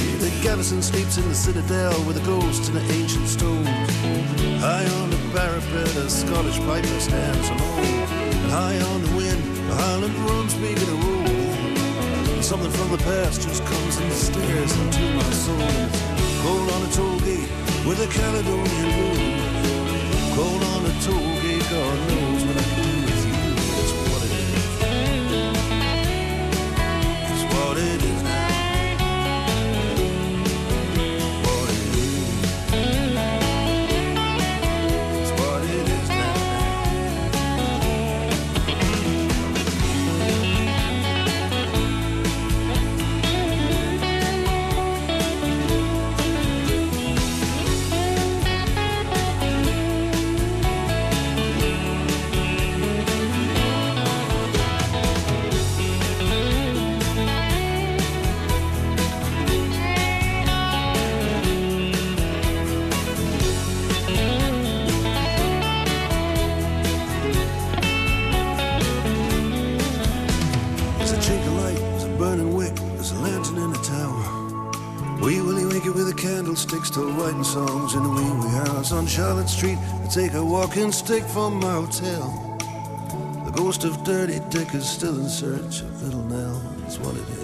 Here the garrison sleeps in the citadel with the ghosts and the ancient stones. High on the parapet, a Scottish piper stands alone. And high on the wind, Highland drums begin to roll. And something from the past just comes and stares into my soul. Cold on a toll gate with a Caledonian moon. Cold on a toll gate, God Charlotte Street. I take a walking stick from my hotel. The ghost of Dirty Dick is still in search of Little Nell. That's what it is.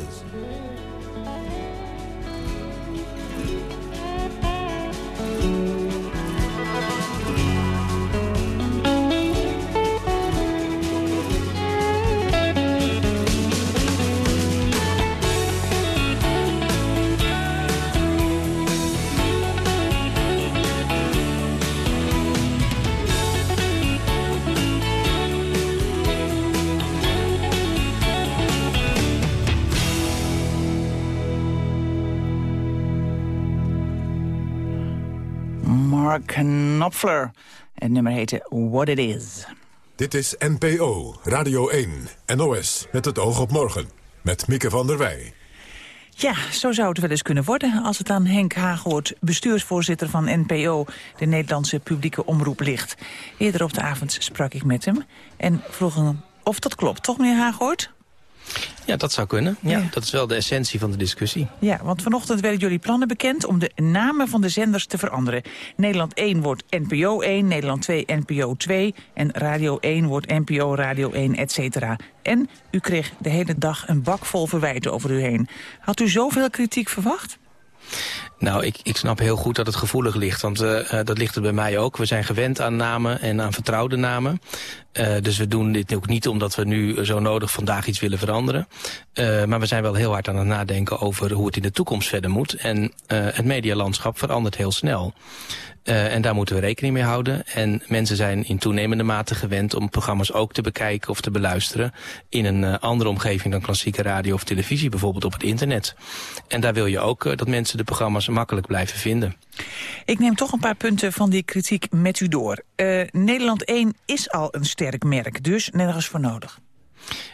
Knopfler. Het nummer heette What It Is. Dit is NPO, Radio 1, NOS, met het oog op morgen. Met Mieke van der Wij. Ja, zo zou het wel eens kunnen worden als het aan Henk Hagoort, bestuursvoorzitter van NPO, de Nederlandse publieke omroep, ligt. Eerder op de avond sprak ik met hem en vroeg hem of dat klopt. Toch, meneer Hagoort? Ja, dat zou kunnen. Ja, Ja. Dat is wel de essentie van de discussie. Ja, want vanochtend werden jullie plannen bekend om de namen van de zenders te veranderen. Nederland 1 wordt NPO 1, Nederland 2 NPO 2 en Radio 1 wordt NPO Radio 1, et cetera. En u kreeg de hele dag een bak vol verwijten over u heen. Had u zoveel kritiek verwacht? Nou, ik, ik snap heel goed dat het gevoelig ligt, want uh, dat ligt er bij mij ook. We zijn gewend aan namen en aan vertrouwde namen. Uh, dus we doen dit ook niet omdat we nu zo nodig vandaag iets willen veranderen. Maar we zijn wel heel hard aan het nadenken over hoe het in de toekomst verder moet. En het medialandschap verandert heel snel. En daar moeten we rekening mee houden. En mensen zijn in toenemende mate gewend om programma's ook te bekijken of te beluisteren in een andere omgeving dan klassieke radio of televisie, bijvoorbeeld op het internet. En daar wil je ook dat mensen de programma's makkelijk blijven vinden. Ik neem toch een paar punten van die kritiek met u door. Nederland 1 is al een sterk merk, dus nergens voor nodig.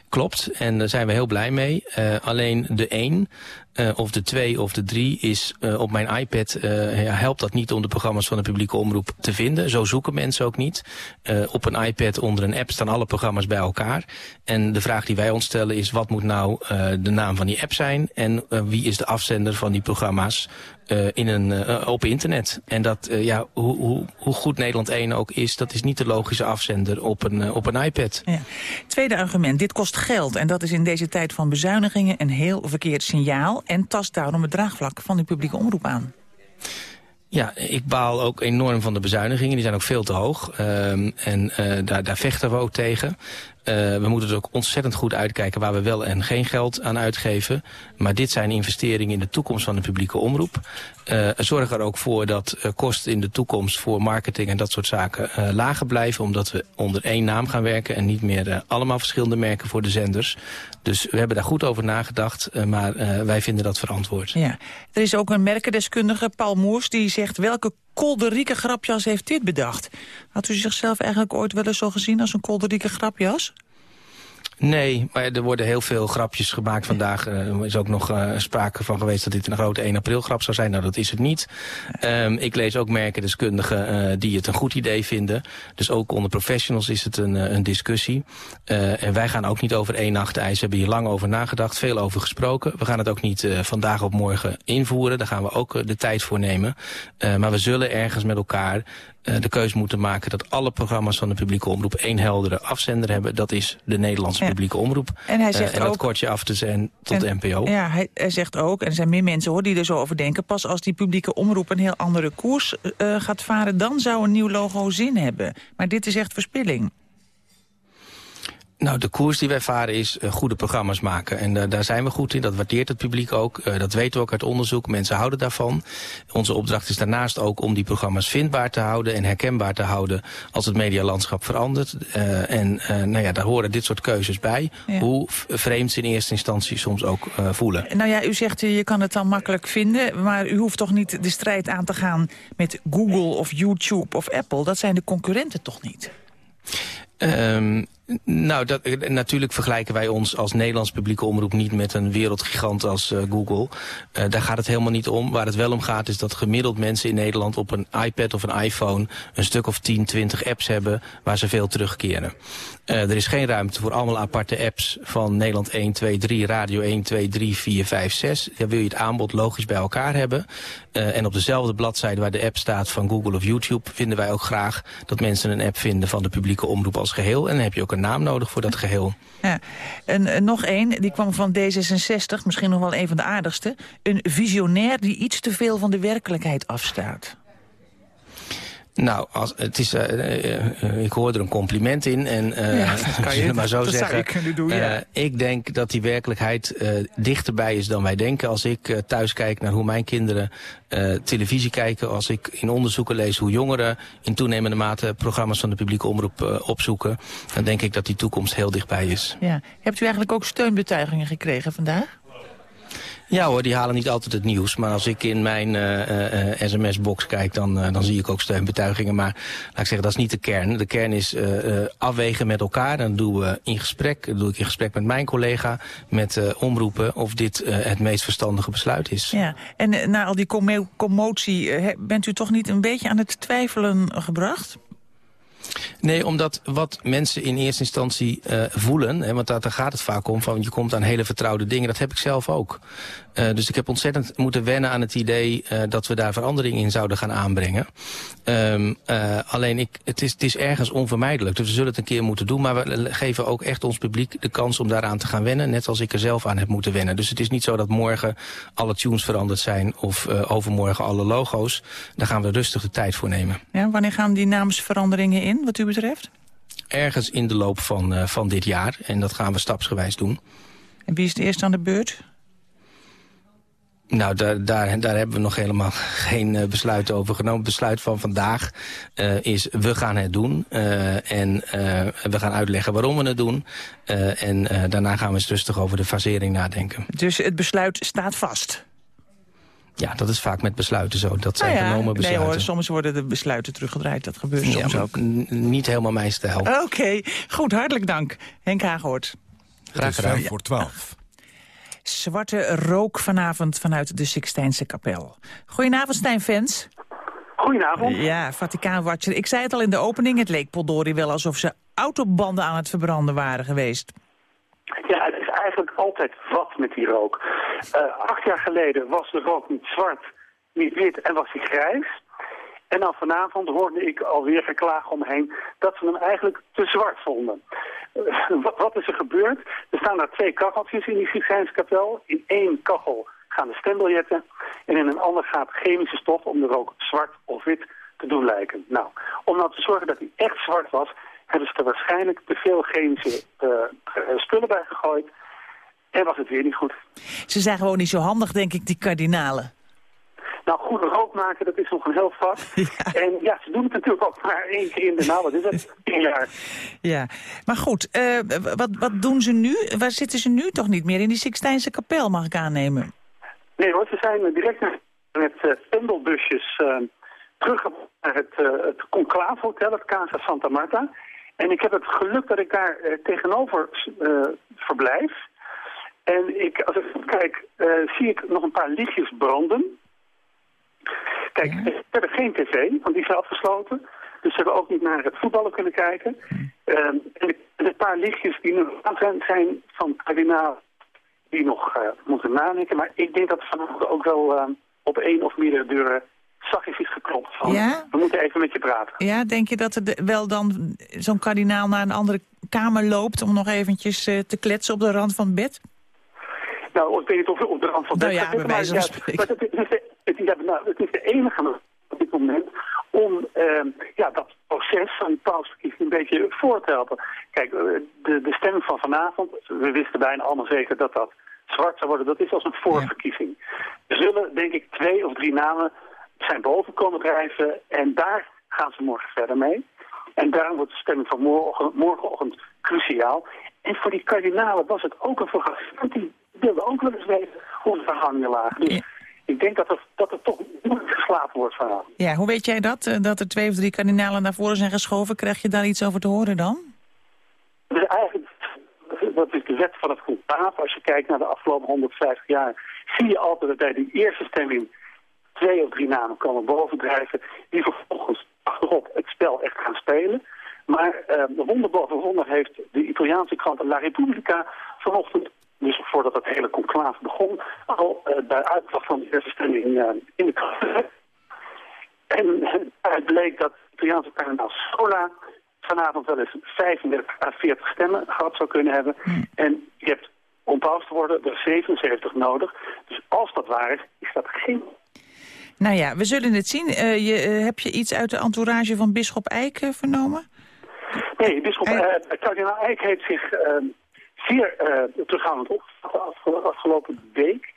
Klopt, en daar zijn we heel blij mee. Uh, alleen de 1 uh, of de 2 of de 3 is uh, op mijn iPad helpt dat niet om de programma's van de publieke omroep te vinden. Zo zoeken mensen ook niet. op een iPad onder een app staan alle programma's bij elkaar. En de vraag die wij ons stellen is wat moet nou de naam van die app zijn en wie is de afzender van die programma's uh, in een, uh, op internet. En dat, uh, ja, hoe, hoe, hoe goed Nederland 1 ook is, dat is niet de logische afzender op een, op een iPad. Ja. Tweede argument, dit kost geld. En dat is in deze tijd van bezuinigingen een heel verkeerd signaal. En tast daarom het draagvlak van de publieke omroep aan. Ja, ik baal ook enorm van de bezuinigingen. Die zijn ook veel te hoog. Um, en uh, daar, daar vechten we ook tegen. Uh, we moeten dus ook ontzettend goed uitkijken waar we wel en geen geld aan uitgeven. Maar dit zijn investeringen in de toekomst van de publieke omroep. Uh, zorg er ook voor dat uh, kosten in de toekomst voor marketing en dat soort zaken lager blijven. Omdat we onder één naam gaan werken en niet meer allemaal verschillende merken voor de zenders. Dus we hebben daar goed over nagedacht, maar wij vinden dat verantwoord. Ja. Er is ook een merkendeskundige, Paul Moers, die zegt welke kolderieke grapjas heeft dit bedacht? Had u zichzelf eigenlijk ooit wel eens zo gezien als een kolderieke grapjas? Nee, maar er worden heel veel grapjes gemaakt vandaag. Er is ook nog uh, sprake van geweest dat dit een grote 1 april grap zou zijn. Nou, dat is het niet. Um, ik lees ook merkendeskundigen uh, die het een goed idee vinden. Dus ook onder professionals is het een, een discussie. En wij gaan ook niet over één nacht ijs. We hebben hier lang over nagedacht, veel over gesproken. We gaan het ook niet vandaag op morgen invoeren. Daar gaan we ook de tijd voor nemen. maar we zullen ergens met elkaar de keuze moeten maken dat alle programma's van de publieke omroep één heldere afzender hebben. Dat is de Nederlandse ja. publieke omroep. En hij zegt uh, en ook, dat kortje af te zijn tot en, de NPO. Ja, hij, hij, zegt ook, en er zijn meer mensen hoor die er zo over denken, pas als die publieke omroep een heel andere koers uh, gaat varen, dan zou een nieuw logo zin hebben. Maar dit is echt verspilling. Nou, de koers die wij varen is uh, goede programma's maken. En uh, daar zijn we goed in. Dat waardeert het publiek ook. Uh, dat weten we ook uit onderzoek. Mensen houden daarvan. Onze opdracht is daarnaast ook om die programma's vindbaar te houden... en herkenbaar te houden als het medialandschap verandert. en nou ja, daar horen dit soort keuzes bij. Ja. Hoe vreemd ze in eerste instantie soms ook voelen. Nou ja, u zegt je kan het dan makkelijk vinden... maar u hoeft toch niet de strijd aan te gaan met Google of YouTube of Apple. Dat zijn de concurrenten toch niet? Um, nou, dat, natuurlijk vergelijken wij ons als Nederlands publieke omroep niet met een wereldgigant als uh, Google. Uh, daar gaat het helemaal niet om. Waar het wel om gaat is dat gemiddeld mensen in Nederland op een iPad of een iPhone een stuk of 10, 20 apps hebben waar ze veel terugkeren. Er is geen ruimte voor allemaal aparte apps van Nederland 1, 2, 3, Radio 1, 2, 3, 4, 5, 6. Dan wil je het aanbod logisch bij elkaar hebben. En op dezelfde bladzijde waar de app staat van Google of YouTube vinden wij ook graag dat mensen een app vinden van de publieke omroep als geheel. En dan heb je ook naam nodig voor dat geheel. Ja. En, en nog één, die kwam van D66, misschien nog wel een van de aardigste. Een visionair die iets te veel van de werkelijkheid afstaat. Nou, als, het is, uh, uh, uh, ik hoor er een compliment in. En ja, dat kan je maar zo dat zeggen. Doen, ja. ik denk dat die werkelijkheid dichterbij is dan wij denken. Als ik thuis kijk naar hoe mijn kinderen televisie kijken. Als ik in onderzoeken lees hoe jongeren in toenemende mate programma's van de publieke omroep opzoeken. Dan denk ik dat die toekomst heel dichtbij is. Ja. Hebt u eigenlijk ook steunbetuigingen gekregen vandaag? Ja hoor, die halen niet altijd het nieuws. Maar als ik in mijn uh, uh, sms-box kijk, dan, dan zie ik ook steunbetuigingen. Maar laat ik zeggen, dat is niet de kern. De kern is afwegen met elkaar. Dan doen we in gesprek, doe ik in gesprek met mijn collega, met omroepen, of dit het meest verstandige besluit is. Ja, en na al die commotie, bent u toch niet een beetje aan het twijfelen gebracht? Nee, omdat wat mensen in eerste instantie uh, voelen... Hè, want daar, daar, gaat het vaak om, van je komt aan hele vertrouwde dingen. Dat heb ik zelf ook. Uh, dus ik heb ontzettend moeten wennen aan het idee... Uh, dat we daar verandering in zouden gaan aanbrengen. Um, alleen, ik, het, is, het is ergens onvermijdelijk. Dus we zullen het een keer moeten doen. Maar we geven ook echt ons publiek de kans om daaraan te gaan wennen. Net als ik er zelf aan heb moeten wennen. Dus het is niet zo dat morgen alle tunes veranderd zijn... of overmorgen alle logo's. Daar gaan we rustig de tijd voor nemen. Ja, wanneer gaan die naamsveranderingen in, wat u betreft? Ergens in de loop van, van dit jaar. En dat gaan we stapsgewijs doen. En wie is de eerste aan de beurt? Nou, daar, daar, daar hebben we nog helemaal geen uh, besluit over genomen. Het besluit van vandaag uh, is, we gaan het doen. Uh, en we gaan uitleggen waarom we het doen. en daarna gaan we eens rustig over de fasering nadenken. Dus het besluit staat vast? Ja, dat is vaak met besluiten zo. Dat zijn nou ja, genomen besluiten. Nee hoor, soms worden de besluiten teruggedraaid. Dat gebeurt soms ja, ook. Niet helemaal mijn stijl. Oké, okay. goed, hartelijk dank. Henk Haaghoort. Graag gedaan. voor twaalf. Zwarte rook vanavond vanuit de Sixtijnse kapel. Goedenavond, Stijn Fens. Goedenavond. Ja, Vaticaanwatcher. Ik zei het al in de opening, het leek Poldori wel alsof ze autobanden aan het verbranden waren geweest. Ja, het is eigenlijk altijd wat met die rook. Uh, acht jaar geleden was de rook niet zwart, niet wit en was hij grijs. En dan vanavond hoorde ik alweer geklaag omheen dat ze hem eigenlijk te zwart vonden. Uh, wat, is er gebeurd? Er staan daar twee kacheltjes in die Sixtijnskapel. In één kachel gaan de stembiljetten en in een ander gaat chemische stof om de rook zwart of wit te doen lijken. Nou, om nou te zorgen dat hij echt zwart was, hebben ze er waarschijnlijk te veel chemische uh, spullen bij gegooid. En was het weer niet goed. Ze zijn gewoon niet zo handig, denk ik, die kardinalen. Nou, goed rook maken, dat is nog een heel vak. (laughs) Ja. En ja, ze doen het natuurlijk ook maar één keer in de nou, wat is het? (laughs) Tien jaar. Ja, maar goed, uh, wat, wat doen ze nu? Waar zitten ze nu toch niet meer? In die Sixtijnse kapel, mag ik aannemen? Nee hoor, ze zijn direct met uh, pendelbusjes uh, terug naar het, het Conclave Hotel, het Casa Santa Marta. En ik heb het geluk dat ik daar tegenover verblijf. En ik, als ik kijk, uh, zie ik nog een paar lichtjes branden. Kijk, ja. we hebben geen tv, want die is afgesloten. Dus ze hebben ook niet naar het voetballen kunnen kijken. Um, en een paar lichtjes die nog aan zijn, zijn van kardinaal die nog uh, moeten nadenken. Maar ik denk dat vanavond ook wel uh, op één of meerdere deuren zachtjes is geklopt. Van, ja? We moeten even met je praten. Ja, denk je dat er de, wel dan zo'n kardinaal naar een andere kamer loopt... om nog eventjes uh, te kletsen op de rand van het bed? Nou, ik weet niet of op de rand van nou bed ja, spreken. Maar is het, is, nou, het is de enige op dit moment om uh, ja, dat proces van die pausverkiezing een beetje voor te helpen. Kijk, de, de stemming van vanavond, we wisten bijna allemaal zeker dat dat zwart zou worden. Dat is als een voorverkiezing. Er zullen, denk ik, twee of drie namen zijn boven komen drijven en daar gaan ze morgen verder mee. En daarom wordt de stemming van morgen, morgenochtend cruciaal. En voor die kardinalen was het ook een verrassing. Die wilden ook wel eens weten hoe de verhoudingen lagen. Dus ja. Ik denk dat er, dat er toch moeilijk geslapen wordt vanavond. Ja, hoe weet jij dat? Dat er twee of drie kardinalen naar voren zijn geschoven? Krijg je daar iets over te horen dan? Dus eigenlijk, dat is de wet van het conclave. Als je kijkt naar de afgelopen 150 jaar, zie je altijd dat bij die eerste stemming twee of drie namen komen bovendrijven... die vervolgens achterop het spel echt gaan spelen. Maar de wonder boven wonder heeft de Italiaanse krant La Repubblica vanochtend dus voordat het hele conclave begon, al uh, bij uitslag van de eerste stemming uh, in de krant. En het bleek dat de Italiaanse kardinaal Sola vanavond wel eens 35 à 40 stemmen gehad zou kunnen hebben. Mm. En je hebt om paus te worden er 77 nodig. Dus als dat waar is, is dat geen... Nou ja, we zullen het zien. Uh, je, heb je iets uit de entourage van bisschop Eijk vernomen? Nee, bisschop Eik... kardinaal Eijk heeft zich zeer uh, terughoudend opgevallen afgelopen week.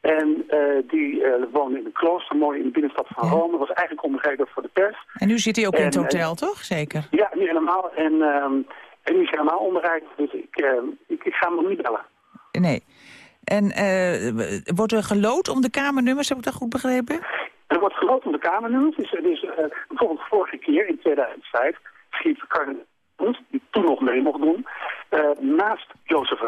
En uh, die uh, woonde in een klooster, mooi in de binnenstad van ja. Rome. was eigenlijk onbegrijpelijk voor de pers. En nu zit hij ook en, in het hotel, toch? Zeker? Ja, nu helemaal. En, um, en nu is hij helemaal onbereid. Dus ik, uh, ik, ik, ga hem nog niet bellen. Nee. En wordt er gelood om de kamernummers, heb ik dat goed begrepen? Er wordt gelood om de kamernummers. Dus, dus bijvoorbeeld vorige keer, in 2005, schiep Die toen nog mee mocht doen, uh, naast Jozef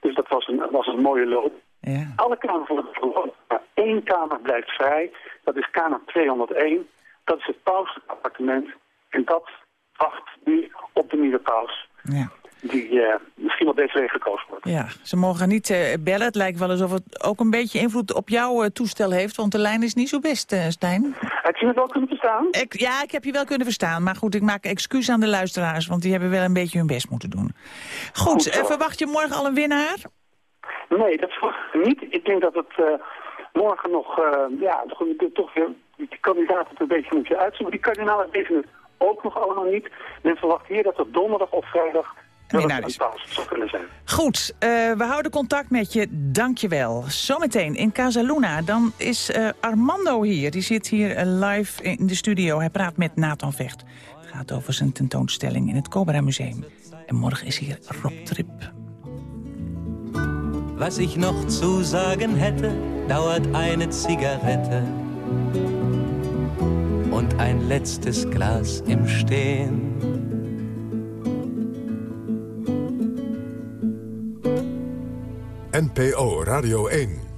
Dus dat was een, was een mooie loop. Ja. Alle kamers worden verloren, maar één kamer blijft vrij. Dat is kamer 201. Dat is het pausappartement. En dat wacht nu op de nieuwe paus. Ja. Die uh, misschien op deze week gekozen wordt. Ja, ze mogen niet uh, bellen. Het lijkt wel alsof het ook een beetje invloed op jouw uh, toestel heeft. Want de lijn is niet zo best, Stijn. Heb je me wel kunnen verstaan? Ik, ja, ik heb je wel kunnen verstaan. Maar goed, ik maak excuus aan de luisteraars. Want die hebben wel een beetje hun best moeten doen. Goed, goed verwacht je morgen al een winnaar? Nee, dat verwacht ik niet. Ik denk dat het morgen nog... ja, toch weer die kandidaten een beetje moeten uitzoeken. Die kardinalen weten het ook nog allemaal niet. Men verwacht hier dat het donderdag of vrijdag dat het zou kunnen zijn. Goed, uh, we houden contact met je. Dank je wel. Zometeen in Casaluna, dan is uh, Armando hier. Die zit hier uh, live in de studio. Hij praat met Nathan Vecht. Het gaat over zijn tentoonstelling in het Cobra Museum. En morgen is hier Rob Trip. Was ich noch zu sagen hätte, dauert eine Zigarette und ein letztes Glas im Stehen. NPO Radio 1